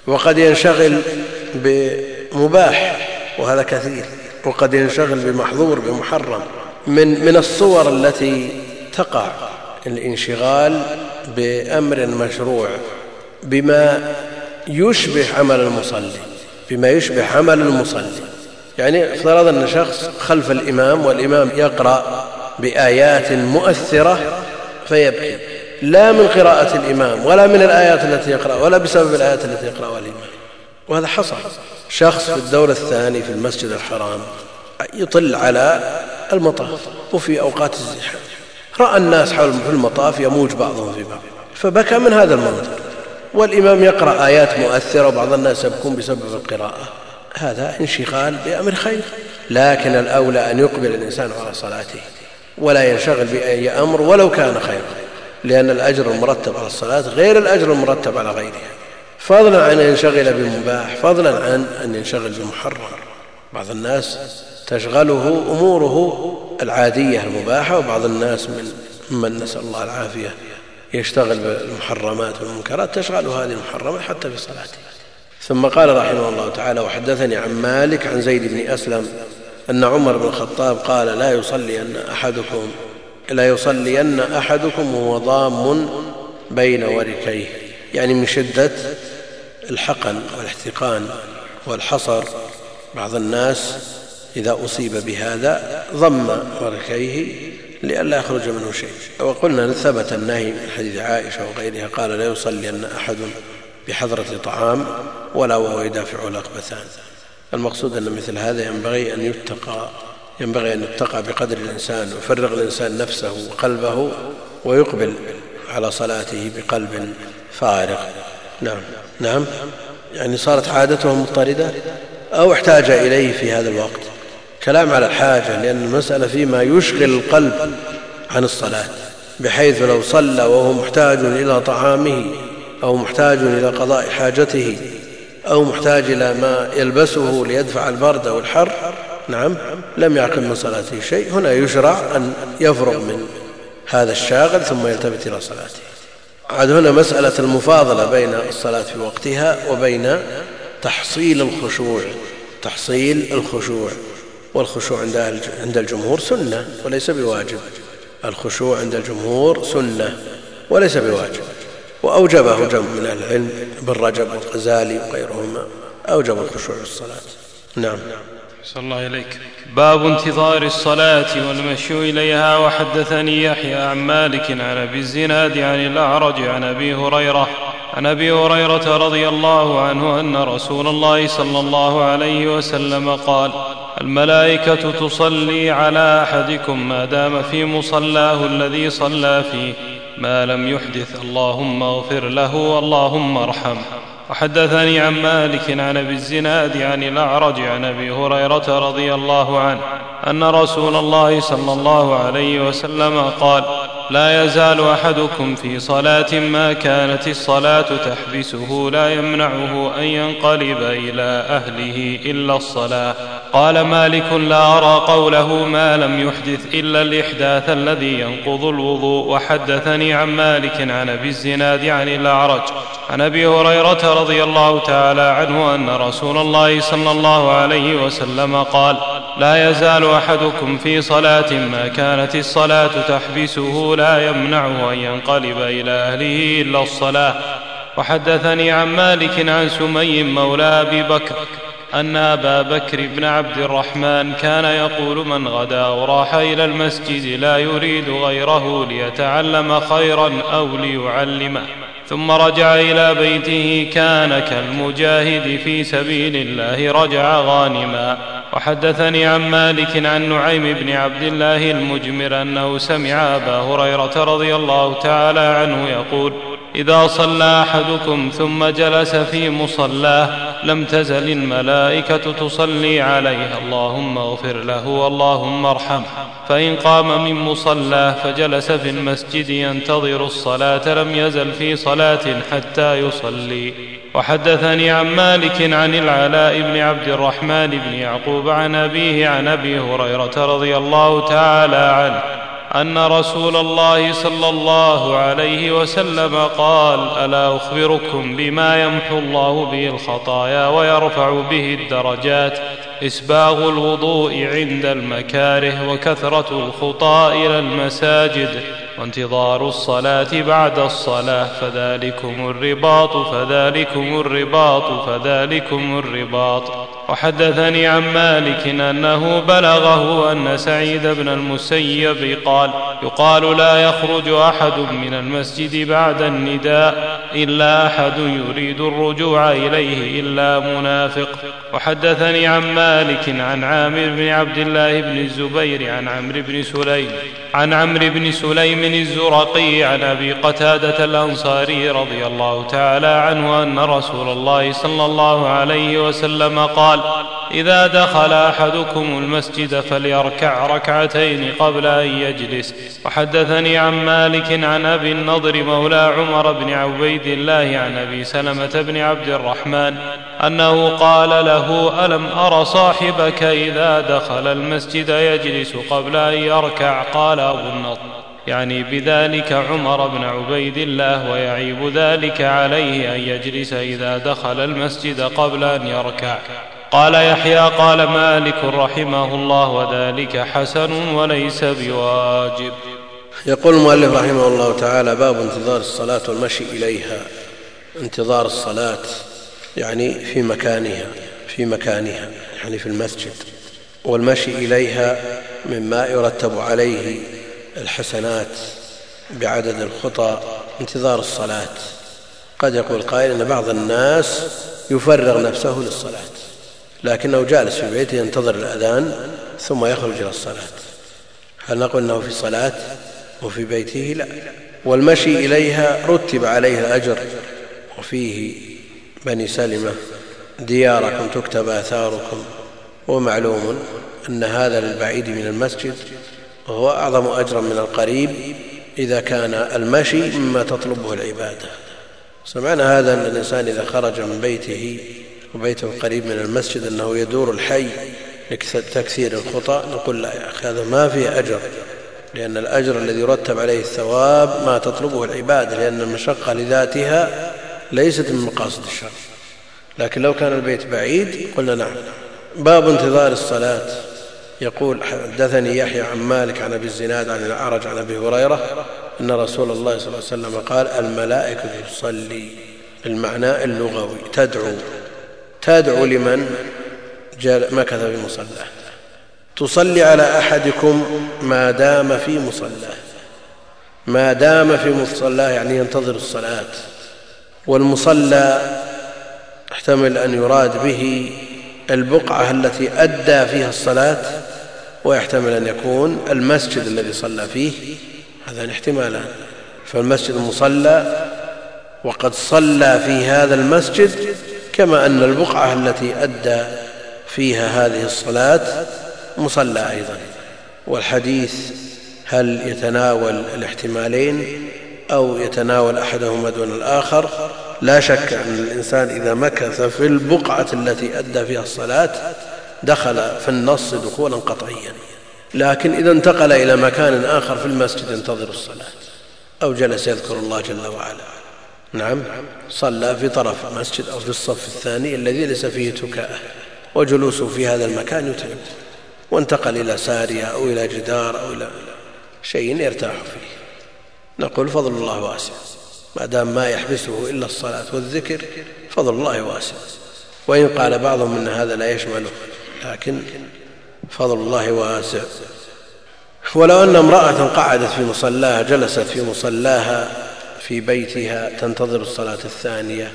وقد ينشغل بمباح وهذا كثير. وقد ينشغل بمحظور بمحرم. من من الصور التي تقع الانشغال بأمر مشروع. بما يشبه عمل المصلي بما يشبه عمل المصلي. يعني افترض أن شخص خلف الإمام والإمام يقرأ بآيات مؤثرة فيبكي لا من قراءة الإمام ولا من الآيات التي يقرأ ولا بسبب الآيات التي يقرأها الإمام وهذا حصل. شخص في الدور الثاني في المسجد الحرام يطل على المطاف وفي أوقات الزحام. رأى الناس حول في المطاف يموج بعضهم في بعض فبكى من هذا المنظر والإمام يقرأ آيات مؤثرة وبعض الناس يبكون بسبب القراءة. هذا انشغال بأمر خير. لكن الأولى أن يقبل الإنسان على صلاته ولا ينشغل بأي أمر ولو كان خيرا لأن الأجر المرتب على الصلاة غير الأجر المرتب على غيرها فضلا عن أن ينشغل بمباح فضلا عن أن ينشغل بمحرم. بعض الناس تشغله أموره العادية المباحة وبعض الناس من من نسأل الله العافية يشتغل بالمحرمات والمنكرات تشغله هذه المحرمات حتى في صلاته. ثم قال رحمه الله تعالى وحدثني عن مالك عن زيد بن أسلم أن عمر بن الخطاب قال لا يصلين أحدكم لا يصلين أحدكم وهو ضام بين وركيه. يعني من شدة الحقن والاحتقان والحصر. بعض الناس إذا أصيب بهذا ضم وركيه لئلا يخرج منه شيء. وقلنا ثبت النهي من حديث عائشة وغيرها قال لا يصلين أحد بحضرة طعام ولا وهو يدافع الأخبثان المقصود أن مثل هذا ينبغي أن يتقى ينبغي أن يتقى بقدر الإنسان ويفرغ الإنسان نفسه وقلبه ويقبل على صلاته بقلب فارغ. نعم. نعم. يعني صارت عادته مضطردة أو احتاج إليه في هذا الوقت؟ كلام على الحاجة لأن المسألة فيما يشغل القلب عن الصلاة بحيث لو صلى وهو محتاج إلى طعامه أو محتاج إلى قضاء حاجته أو محتاج إلى ما يلبسه ليدفع البرد أو الحر نعم لم يعقل من صلاته شيء هنا يشرع أن يفرغ من هذا الشاغل ثم يلتفت إلى صلاته. عاد هنا مسألة المفاضلة بين الصلاة في وقتها وبين تحصيل الخشوع تحصيل الخشوع. والخشوع عند الجمهور سنة وليس بواجب. الخشوع عند الجمهور سنة وليس بواجب. وأوجبه جمع من أهل العلم ابن رجب والغزالي وغيرهما. أوجب الخشوع في الصلاة. نعم. صلى الله إليك باب انتظار الصلاة والمشي إليها. وحدثني يحيى عن مالك عن أبي الزناد عن الأعرج عن أبي هريرة عن أبي هريرة رضي الله عنه أن رسول الله صلى الله عليه وسلم قال الملائكة تصلي على أحدكم ما دام في مصلاه الذي صلى فيه ما لم يحدث اللهم اغفر له اللهم ارحمه. وحدثني عن مالك عن أبي الزناد عن الأعرج عن أبي هريرة رضي الله عنه أن رسول الله صلى الله عليه وسلم قال لا يزال أحدكم في صلاة ما كانت الصلاة تحبسه لا يمنعه أن ينقلب إلى أهله إلا الصلاة. قال مالك لا أرى قوله ما لم يحدث إلا الإحداث الذي ينقض الوضوء. وحدثني عن مالك عن أبي الزناد عن الأعرج عن أبي هريرة رضي الله تعالى عنه أن رسول الله صلى الله عليه وسلم قال لا يزال أحدكم في صلاة ما كانت الصلاة تحبسه لا يمنعه أن ينقلب إلى أهله إلا الصلاة. وحدثني عن مالك عن سمي مولى أبي بكر أن أبا بكر بن عبد الرحمن كان يقول من غدا وراح إلى المسجد لا يريد غيره ليتعلم خيرا أو ليعلمه ثم رجع إلى بيته كان كالمجاهد في سبيل الله رجع غانما. وحدثني عن مالك عن نعيم بن عبد الله المجمر أنه سمع أبا هريرة رضي الله تعالى عنه يقول إذا صلى أحدكم ثم جلس في مصلاه لم تزل الملائكة تصلي عليه اللهم اغفر له اللهم ارحمه فإن قام من مصلاه فجلس في المسجد ينتظر الصلاة لم يزل في صلاة حتى يصلي. وحدثني عن مالك عن العلاء بن عبد الرحمن بن يعقوب عن أبيه عن أبي هريرة رضي الله تعالى عنه. أن رسول الله صلى الله عليه وسلم قال ألا أخبركم بما يمحو الله به الخطايا ويرفع به الدرجات؟ إسباغ الوضوء عند المكاره وكثرة الخطى إلى المساجد وانتظار الصلاة بعد الصلاة فذلكم الرباط فذلكم الرباط فذلكم الرباط. وحدثني عن مالك أنه بلغه أن سعيد بن المسيب قال يقال لا يخرج أحد من المسجد بعد النداء إلا أحد يريد الرجوع إليه إلا منافق. وحدثني عن مالك عن عامر بن عبد الله بن الزبير عن عمرو بن سليم عن عمرو بن سليم الزرقي عن أبي قتادة الأنصاري رضي الله تعالى عنه أن رسول الله صلى الله عليه وسلم قال إذا دخل أحدكم المسجد فليركع ركعتين قبل أن يجلس. وحدثني عن مالك عن أبي النضر مولى عمر بن عبيد الله عن أبي سلمة بن عبد الرحمن أنه قال له ألم أر صاحبك إذا دخل المسجد يجلس قبل أن يركع؟ قال أبو النضر. يعني بذلك عمر بن عبيد الله ويعيب ذلك عليه أن يجلس إذا دخل المسجد قبل أن يركع. قال يحيى قال مالك رحمه الله وذلك حسن وليس بواجب. يقول المؤلف رحمه الله تعالى باب انتظار الصلاة والمشي إليها. انتظار الصلاة يعني في مكانها في مكانها يعني في المسجد. والمشي إليها مما يرتب عليه الحسنات بعدد الخطى انتظار الصلاة. قد يقول قائل إن بعض الناس يفرغ نفسه للصلاة. لكنه جالس في بيته ينتظر الأذان ثم يخرج إلى الصلاة. هل نقول أنه في صلاة وفي بيته؟ لا. والمشي إليها رتب عليه الأجر. وفيه بني سلمة دياركم تكتب آثاركم. ومعلوم أن هذا للبعيد من المسجد وهو أعظم أجرا من القريب إذا كان المشي مما تطلبه العبادة. سمعنا هذا أن الإنسان إذا خرج من بيته وبيته قريب من المسجد أنه يدور الحي لتكثير الخطى نقول لا يا أخي هذا ما فيه أجر لأن الأجر الذي يرتب عليه الثواب ما تطلبه العبادة لأن المشقة لذاتها ليست من مقاصد الشر. لكن لو كان البيت بعيد قلنا نعم. باب انتظار الصلاة. يقول حدثني يحيى عن مالك عن أبي الزناد عن الأعرج عن أبي هريرة أن رسول الله صلى الله عليه وسلم قال الملائكة تصلي المعنى اللغوي تدعو. تدعو لمن مكث في مصلاه. تصلي على أحدكم ما دام في مصلاه. ما دام في مصلاه يعني ينتظر الصلاة. والمصلى احتمل أن يراد به البقعة التي أدى فيها الصلاة ويحتمل أن يكون المسجد الذي صلى فيه. هذان احتمالان. فالمسجد المصلى وقد صلى في هذا المسجد كما أن البقعة التي أدى فيها هذه الصلاة مصلى أيضا والحديث هل يتناول الاحتمالين أو يتناول أحدهما دون الآخر؟ لا شك أن الإنسان إذا مكث في البقعة التي أدى فيها الصلاة دخل في النص دخولا قطعيا. لكن إذا انتقل إلى مكان آخر في المسجد ينتظر الصلاة أو جلس يذكر الله جل وعلا. نعم. صلى في طرف المسجد أو في الصف الثاني الذي ليس فيه تكاءة وجلوسه في هذا المكان يتعب وانتقل إلى سارية أو إلى جدار أو إلى شيء يرتاح فيه. نقول فضل الله واسع. ما دام ما يحبسه إلا الصلاة والذكر فضل الله واسع. وإن قال بعضهم إن هذا لا يشمله لكن فضل الله واسع. ولو أن امرأة قعدت في مصلاها جلست في مصلاها في بيتها تنتظر الصلاة الثانية.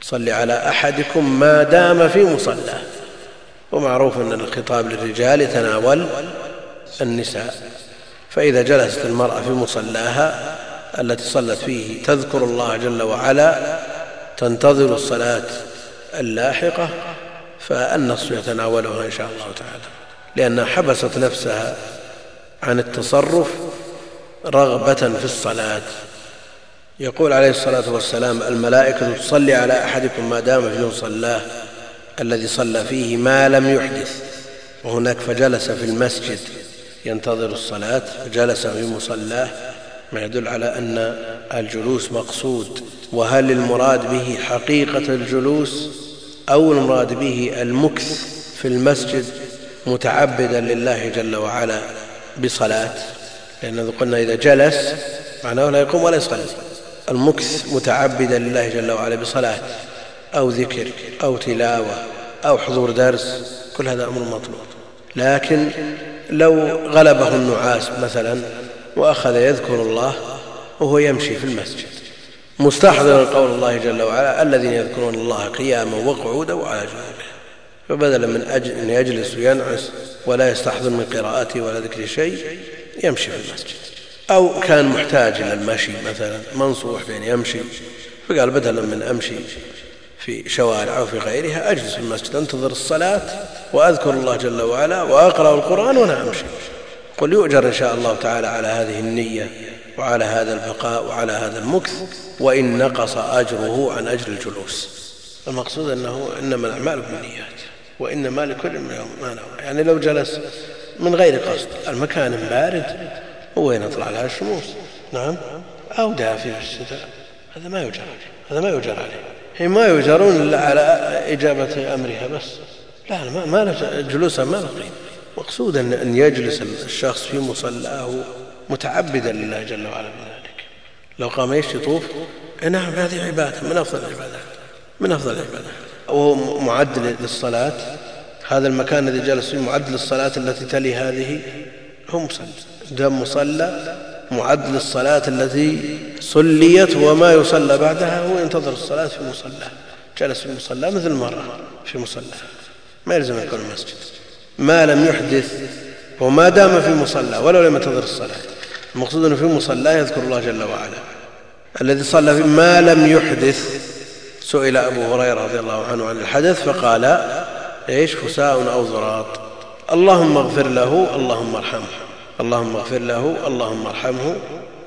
تصلي على أحدكم ما دام في مصلاه ومعروف أن الخطاب للرجال يتناول النساء. فإذا جلست المرأة في مصلاها التي صلت فيه تذكر الله جل وعلا تنتظر الصلاة اللاحقة فالنص يتناولها إن شاء الله تعالى. لأنها حبست نفسها عن التصرف رغبة في الصلاة. يقول عليه الصلاة والسلام الملائكة تصلي على أحدكم ما دام في مصلاه الذي صلى فيه ما لم يحدث وهناك فجلس في المسجد ينتظر الصلاة فجلس في مصلاه ما يدل على أن الجلوس مقصود. وهل المراد به حقيقة الجلوس أو المراد به المكث في المسجد متعبدا لله جل وعلا بصلاة؟ لأن قلنا إذا جلس معناه لا يقوم ولا يصلي. المكث متعبدا لله جل وعلا بصلاة أو ذكر أو تلاوة أو حضور درس كل هذا أمر مطلوب. لكن لو غلبه النعاس مثلا وأخذ يذكر الله وهو يمشي في المسجد. مستحضرا قول الله جل وعلا الذين يذكرون الله قياما وقعودا وعلى جنوبهم. فبدلا من ان يجلس وينعس ولا يستحضر من قراءته ولا ذكر شيء يمشي في المسجد. أو كان محتاج إلى المشي مثلا منصوح بان يمشي فقال بدلا من أمشي في شوارع أو في غيرها أجلس في المسجد أنتظر الصلاة وأذكر الله جل وعلا وأقرأ القرآن وأنا أمشي. قل يؤجر إن شاء الله تعالى على هذه النية وعلى هذا البقاء وعلى هذا المكث وإن نقص أجره عن أجر الجلوس. المقصود أنه إنما الأعمال بالنيات وإنما لكل ما نوى. يعني لو جلس من غير قصد المكان بارد وين يطلع لها الشموس. نعم. أو دافئ في الشتاء هذا ما يجر هذا ما يجر عليه. هي ما يجرون إلا على إجابة أمرها بس. لا ما ما جلوسها ما له قيمه مقصود ان يجلس الشخص في مصلاه متعبدا لله جل وعلا بذلك لو قام إيش يطوف؟ نعم هذه عبادة. من أفضل العبادات؟ من أفضل العبادات. وهو معد للصلاة. هذا المكان الذي جلس فيه معد للصلاة التي تلي هذه هو مصلى دام مصلى معد للصلاه التي صليت وما يصلى بعدها هو ينتظر الصلاة في مصلاه جلس في مصلاه مثل المراه في مصلاه ما يلزم يكون المسجد ما لم يحدث وما دام في مصلى ولو لم ينتظر الصلاة. المقصود أنه في مصلى يذكر الله جل وعلا. الذي صلى في ما لم يحدث سئل أبو هريرة رضي الله عنه عن الحدث فقال إيش فساء أو زراط؟ اللهم اغفر له اللهم ارحمه. اللهم اغفر له اللهم ارحمه.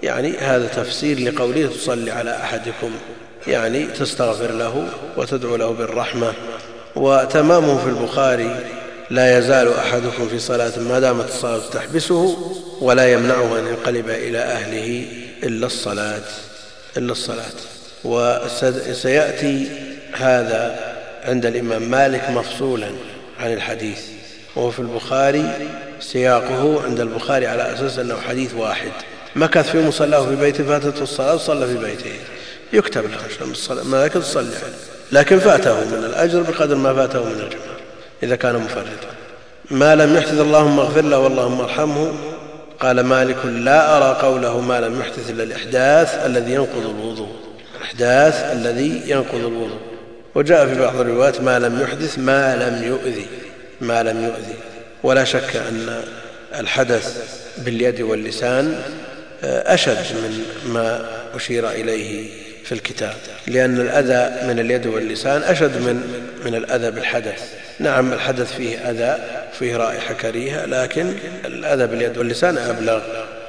يعني هذا تفسير لقوله تصلي على أحدكم يعني تستغفر له وتدعو له بالرحمة. وتمامه في البخاري لا يزال أحدكم في صلاة ما دامت الصلاة تحبسه ولا يمنعه أن ينقلب إلى أهله إلا الصلاة إلا الصلاة. وسيأتي هذا عند الإمام مالك مفصولا عن الحديث. وهو في البخاري سياقه عند البخاري على أساس أنه حديث واحد. مكث في مصلاه في بيته فاتته الصلاة صلى في بيته. يكتب له ملائكة تصلي عليه. لكن فاته من الأجر بقدر ما فاته من الجماعة إذا كان مفردا ما لم يحدث اللهم اغفر له واللهم ارحمه قال مالك لا أرى قوله ما لم يحدث إلا الإحداث الذي ينقض الوضوء. الإحداث الذي ينقض الوضوء. وجاء في بعض الروايات ما لم يحدث ما لم يؤذي. ما لم يؤذي. ولا شك أن الحدث باليد واللسان أشد من ما أشير إليه في الكتاب لأن الأذى من اليد واللسان أشد من من الأذى بالحدث. نعم الحدث فيه أذى فيه رائحة كريهة لكن الأذى باليد واللسان أبلغ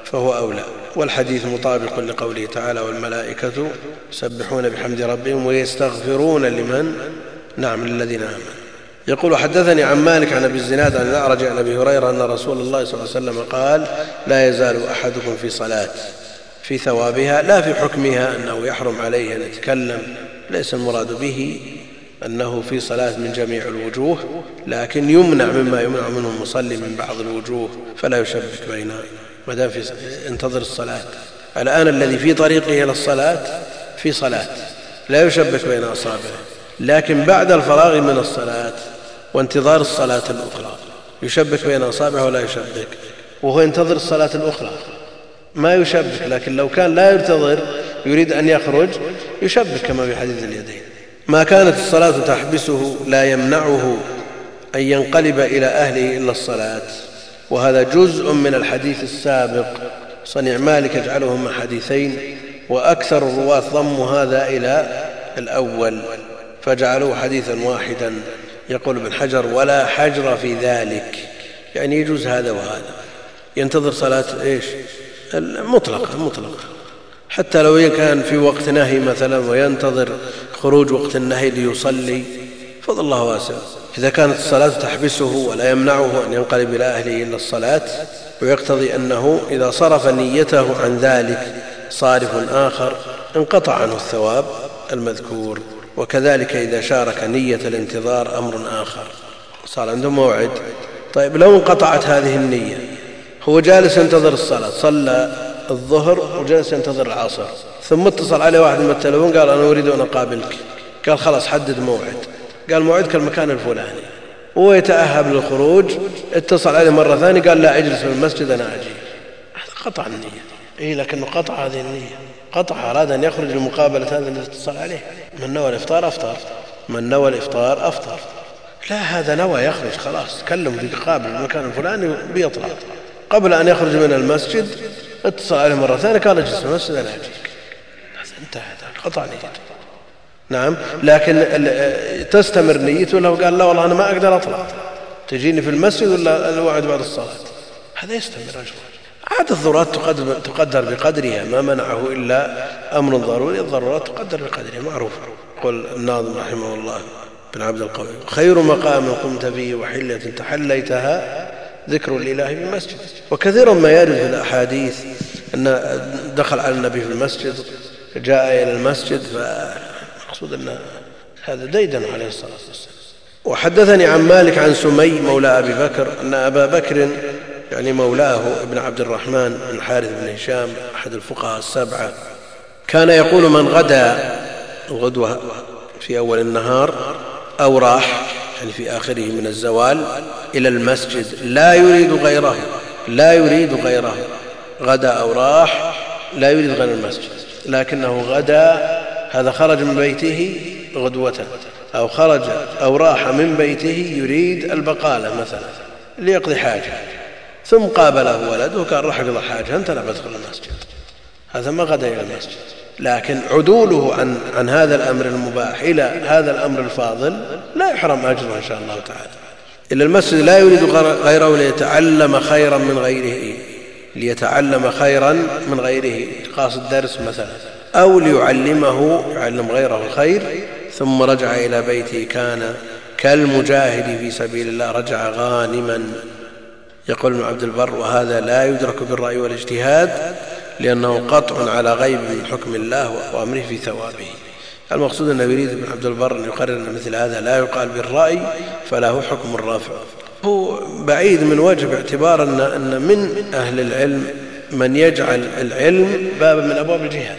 فهو أولى. والحديث مطابق لقوله تعالى والملائكة يسبحون بحمد ربهم ويستغفرون لمن؟ نعم للذين آمنوا. يقول حدثني عن مالك عن أبي الزناد عن الأعرج عن أبي هريرة أن رسول الله صلى الله عليه وسلم قال لا يزال أحدكم في صلاة في ثوابها لا في حكمها أنه يحرم عليه أن يتكلم ليس المراد به أنه في صلاة من جميع الوجوه لكن يمنع مما يمنع منه المصلي من بعض الوجوه فلا يشبك بين ما دام في انتظر الصلاة الآن الذي في طريقه إلى الصلاة في صلاة لا يشبك بين أصابعه لكن بعد الفراغ من الصلاة وانتظار الصلاة الأخرى. يشبك بين أصابعه ولا يشبك. وهو ينتظر الصلاة الأخرى. ما يشبك لكن لو كان لا ينتظر يريد أن يخرج يشبك كما في حديث اليدين. ما كانت الصلاة تحبسه لا يمنعه أن ينقلب إلى أهله إلا الصلاة. وهذا جزء من الحديث السابق. صنع مالك يجعلهما حديثين وأكثر الرواة ضموا هذا إلى الأول. فجعلوه حديثا واحدا. يقول ابن حجر ولا حجر في ذلك. يعني يجوز هذا وهذا. ينتظر صلاة إيش؟ مطلقة مطلقة حتى لو كان في وقت نهي مثلا وينتظر خروج وقت النهي ليصلي فضل الله واسع. إذا كانت الصلاة تحبسه ولا يمنعه أن ينقلب إلى أهله إلا الصلاة ويقتضي أنه إذا صرف نيته عن ذلك صارف آخر انقطع عنه الثواب المذكور. وكذلك إذا شارك نية الانتظار أمر آخر. صار عنده موعد. طيب لو انقطعت هذه النية هو جالس ينتظر الصلاة صلى الظهر وجلس ينتظر العصر ثم اتصل عليه واحد من التلفون قال أنا أريد أن أقابلك. قال خلاص حدد موعد. قال موعدك المكان الفلاني. هو يتأهب للخروج اتصل عليه مرة ثانية قال لا اجلس في المسجد أنا أجي. هذا قطع النية. إيه لكنه قطع هذه النية. قطع أراد أن يخرج لمقابلة هذا الذي اتصل عليه. من نوى الإفطار أفطر. من نوى الإفطار أفطر. لا هذا نوى يخرج خلاص. كلم في قابل المكان الفلاني بيطلع. قبل أن يخرج من المسجد اتصل عليه مرة ثانية قال اجلس في المسجد أنا أجيك. انتهى هذا قطع نيته. نعم. لكن تستمر نيته لو قال لا والله أنا ما أقدر أطلع. تجيني في المسجد ولا الوعد بعد الصلاة؟ هذا يستمر أجمع عاد الضرورات تقدر بقدرها ما منعه إلا أمر ضروري الضرورات تقدر بقدرها معروفة قل الناظم رحمه الله بن عبد القوي خير مقام قمت فيه وحلة تحليتها ذكر الإله في المسجد. وكثيرا ما يرد في الأحاديث أن دخل على النبي في المسجد جاء إلى المسجد فالمقصود أن هذا ديدن عليه الصلاة والسلام. وحدثني عن مالك عن سمي مولى أبي بكر أن أبا بكر يعني مولاه ابن عبد الرحمن بن حارث بن هشام أحد الفقهاء السبعة. كان يقول من غدا الغدوة في أول النهار أو راح يعني في آخره من الزوال إلى المسجد لا يريد غيره لا يريد غيره. غدا أو راح لا يريد غير المسجد. لكنه غدا هذا خرج من بيته غدوة أو خرج أو راح من بيته يريد البقالة مثلا ليقضي حاجة. ثم قابله ولده وقال راح اقضى حاجة أنت لا بدخل المسجد. هذا ما غدا إلى المسجد. لكن عدوله عن عن هذا الأمر المباح إلى هذا الأمر الفاضل لا يحرم أجره إن شاء الله تعالى. إلى المسجد لا يريد غيره ليتعلم خيرا من غيره ليتعلم خيرا من غيره. قاصد درس مثلا. أو ليعلمه يعلم غيره الخير ثم رجع إلى بيته كان كالمجاهد في سبيل الله رجع غانما. يقول ابن عبد البر وهذا لا يدرك بالرأي والاجتهاد لأنه قطع على غيب من حكم الله وأمره في ثوابه. المقصود أنه يريد ابن عبد البر أن يقرر أن مثل هذا لا يقال بالرأي فله حكم الرافع هو بعيد من وجه باعتبار أن, أن من أهل العلم من يجعل العلم بابا من أبواب الجهاد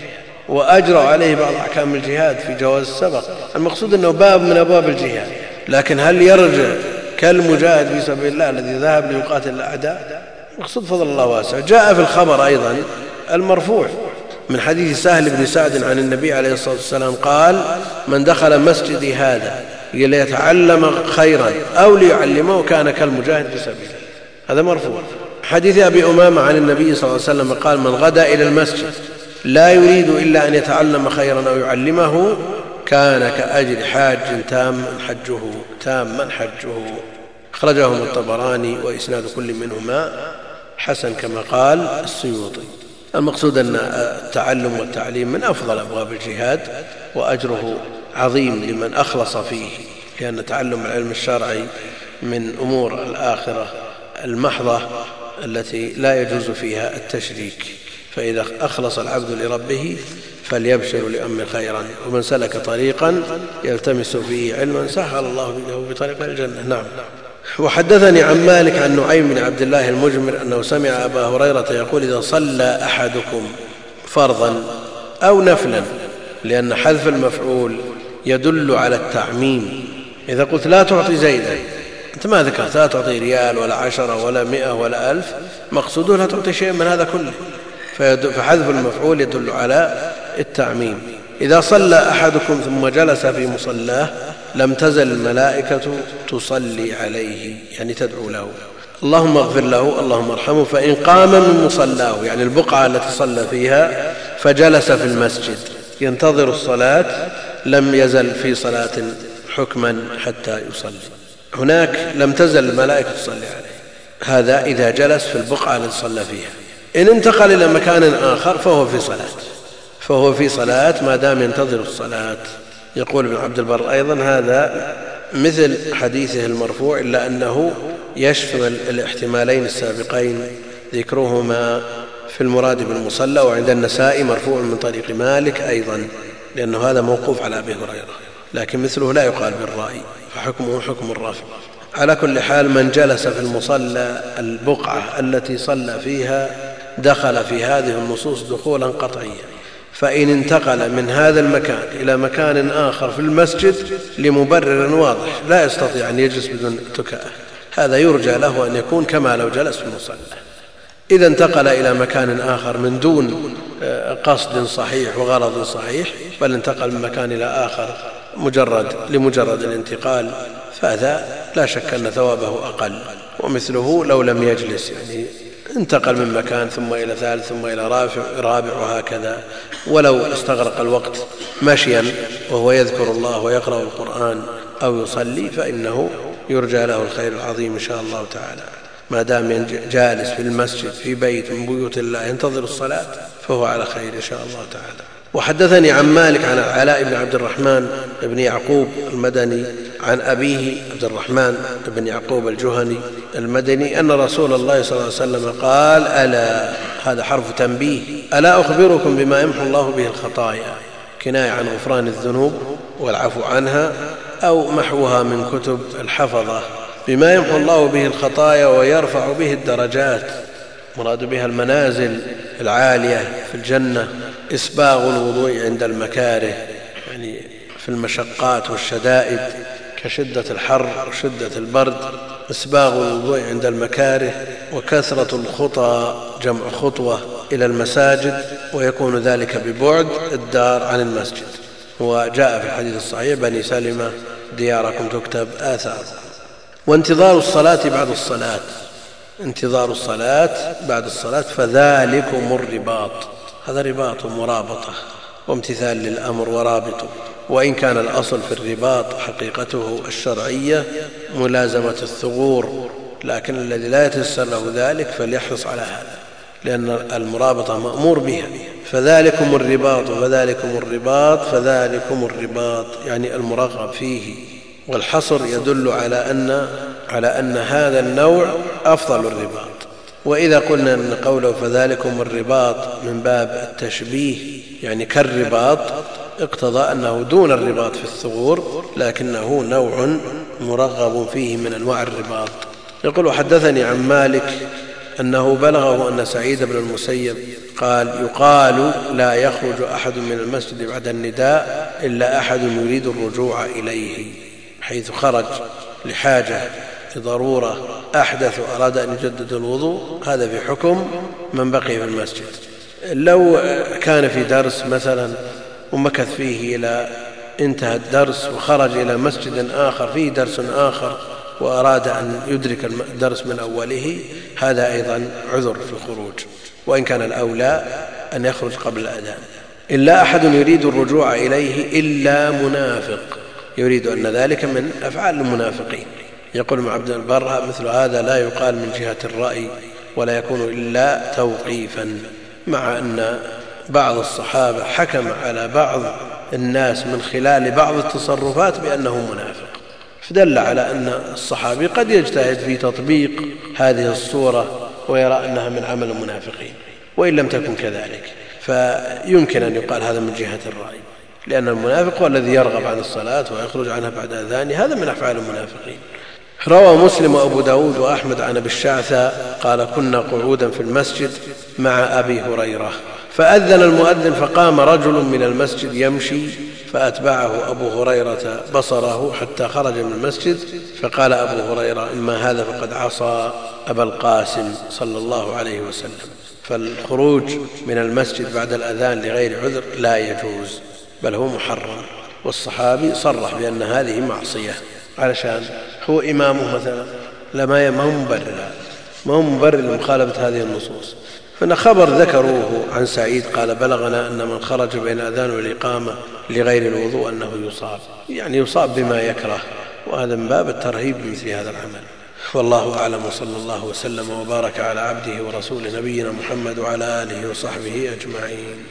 وأجرى عليه بعض أحكام الجهاد في جواز السبق. المقصود أنه باب من أبواب الجهاد لكن هل يرجع كالمجاهد في سبيل الله الذي ذهب ليقاتل الأعداء. مقصود فضل الله واسع. جاء في الخبر أيضا المرفوع من حديث سهل بن سعد عن النبي عليه الصلاة والسلام قال من دخل مسجدي هذا ليتعلم خيرا أو ليعلمه كان كالمجاهد في سبيل هذا مرفوع. حديث أبي أمامة عن النبي صلى الله عليه وسلم قال من غدا إلى المسجد لا يريد إلا أن يتعلم خيرا أو يعلمه كان كأجر حاج تام حجه تاما حجه. أخرجهم الطبراني وإسناد كل منهما حسن كما قال السيوطي. المقصود أن التعلم والتعليم من أفضل أبواب الجهاد وأجره عظيم لمن أخلص فيه لأن تعلم العلم الشرعي من أمور الآخرة المحضة التي لا يجوز فيها التشريك. فإذا أخلص العبد لربه فليبشر لأم خيرا ومن سلك طريقا يلتمس فيه علما سهل الله له بطريق الجنة. نعم. وحدثني عن مالك عن نعيم بن عبد الله المجمر أنه سمع أبا هريرة يقول إذا صلى أحدكم فرضا أو نفلا لأن حذف المفعول يدل على التعميم. إذا قلت لا تعطي زيدا أنت ما ذكرت لا تعطي ريال ولا عشرة ولا مئة ولا ألف مقصوده لا تعطي شيء من هذا كله. فحذف المفعول يدل على التعميم. إذا صلى أحدكم ثم جلس في مصلاه لم تزل الملائكة تصلي عليه يعني تدعو له. اللهم اغفر له اللهم ارحمه فإن قام من مصلاه يعني البقعة التي صلى فيها فجلس في المسجد. ينتظر الصلاة لم يزل في صلاة حكما حتى يصلي. هناك لم تزل الملائكة تصلي عليه. هذا إذا جلس في البقعة التي صلى فيها. إن انتقل إلى مكان آخر فهو في صلاة. فهو في صلاة ما دام ينتظر الصلاة. يقول ابن عبد البر أيضا هذا مثل حديثه المرفوع إلا أنه يشمل الاحتمالين السابقين ذكرهما في المراد بالمصلى وعند النساء مرفوع من طريق مالك أيضا لأنه هذا موقوف على أبي هريرة لكن مثله لا يقال بالرأي فحكمه حكم الرافع على كل حال من جلس في المصلى البقعة التي صلى فيها دخل في هذه النصوص دخولا قطعيا. فإن انتقل من هذا المكان إلى مكان آخر في المسجد لمبرر واضح لا يستطيع أن يجلس بدون تكاء هذا يرجى له أن يكون كما لو جلس في المصلى. إذا انتقل إلى مكان آخر من دون آه، قصد صحيح وغرض صحيح بل انتقل من مكان إلى آخر مجرد لمجرد الانتقال فهذا لا شك أن ثوابه أقل. ومثله لو لم يجلس يعني انتقل من مكان ثم إلى ثالث ثم إلى رابع, رابع وهكذا. ولو استغرق الوقت مشيا وهو يذكر الله ويقرأ القرآن أو يصلي فإنه يرجى له الخير العظيم إن شاء الله تعالى. ما دام جالس في المسجد في بيت من بيوت الله ينتظر الصلاة فهو على خير إن شاء الله تعالى. وحدثني عن مالك عن العلاء بن عبد الرحمن بن يعقوب المدني عن أبيه عبد الرحمن بن يعقوب الجهني المدني أن رسول الله صلى الله عليه وسلم قال ألا؟ هذا حرف تنبيه. ألا أخبركم بما يمحو الله به الخطايا كناية عن غفران الذنوب والعفو عنها أو محوها من كتب الحفظة. بما يمحو الله به الخطايا ويرفع به الدرجات مراد بها المنازل العالية في الجنة إسباغ الوضوء عند المكاره يعني في المشقات والشدائد كشدة الحر وشدة البرد إسباغ الوضوء عند المكاره وكثرة الخطى جمع خطوة إلى المساجد ويكون ذلك ببعد الدار عن المسجد. وجاء في الحديث الصحيح بني سلمة دياركم تكتب آثار وانتظار الصلاة بعد الصلاة. انتظار الصلاة بعد الصلاة فذلكم الرباط. هذا رباط مرابطة وامتثال للأمر ورابطه وإن كان الأصل في الرباط حقيقته الشرعية ملازمة الثغور لكن الذي لا يتيسر له ذلك فليحرص على هذا لأن المرابطة مأمور بها. فذلكم الرباط فذلكم الرباط فذلكم الرباط يعني المرغب فيه. والحصر يدل على أن, على أن هذا النوع أفضل الرباط. وإذا قلنا أن قوله فذلكم الرباط من باب التشبيه يعني كالرباط اقتضى أنه دون الرباط في الثغور لكنه نوع مرغب فيه من أنواع الرباط. يقول وحدثني عن مالك أنه بلغه أن سعيد بن المسيب قال يقال لا يخرج أحد من المسجد بعد النداء إلا أحد يريد الرجوع إليه حيث خرج لحاجة لضرورة أحدث وأراد أن يجدد الوضوء هذا في حكم من بقي في المسجد. لو كان في درس مثلا ومكث فيه إلى انتهى الدرس وخرج إلى مسجد آخر فيه درس آخر وأراد أن يدرك الدرس من أوله هذا أيضا عذر في الخروج. وإن كان الأولى أن يخرج قبل الأذان. إلا أحد يريد الرجوع إليه إلا منافق. يريد أن ذلك من أفعال المنافقين. يقول ابن عبد البر مثل هذا لا يقال من جهة الرأي ولا يكون إلا توقيفا مع أن بعض الصحابة حكم على بعض الناس من خلال بعض التصرفات بأنه منافق. فدل على أن الصحابي قد يجتهد في تطبيق هذه الصورة ويرى أنها من عمل المنافقين وإن لم تكن كذلك. فيمكن أن يقال هذا من جهة الرأي لأن المنافق هو الذي يرغب عن الصلاة ويخرج عنها بعد أذان هذا من أفعال المنافقين. روى مسلم وأبو داود وأحمد عن أبي الشعثى قال كنا قعودا في المسجد مع أبي هريرة. فأذن المؤذن فقام رجل من المسجد يمشي فأتبعه أبو هريرة بصره حتى خرج من المسجد فقال أبو هريرة إما هذا فقد عصى أبا القاسم صلى الله عليه وسلم. فالخروج من المسجد بعد الأذان لغير عذر لا يجوز بل هو محرم. والصحابي صرح بأن هذه معصية. علشان هو إمامه مثلا. لا ما هو مبرر. ما هو مبرر لمخالفة هذه النصوص. فإن خبر ذكروه عن سعيد قال بلغنا أن من خرج بين الأذان والإقامة لغير الوضوء أنه يصاب. يعني يصاب بما يكره. وهذا من باب الترهيب بمثل هذا العمل. والله أعلم وصلى الله وسلم وبارك على عبده ورسوله نبينا محمد وعلى آله وصحبه أجمعين.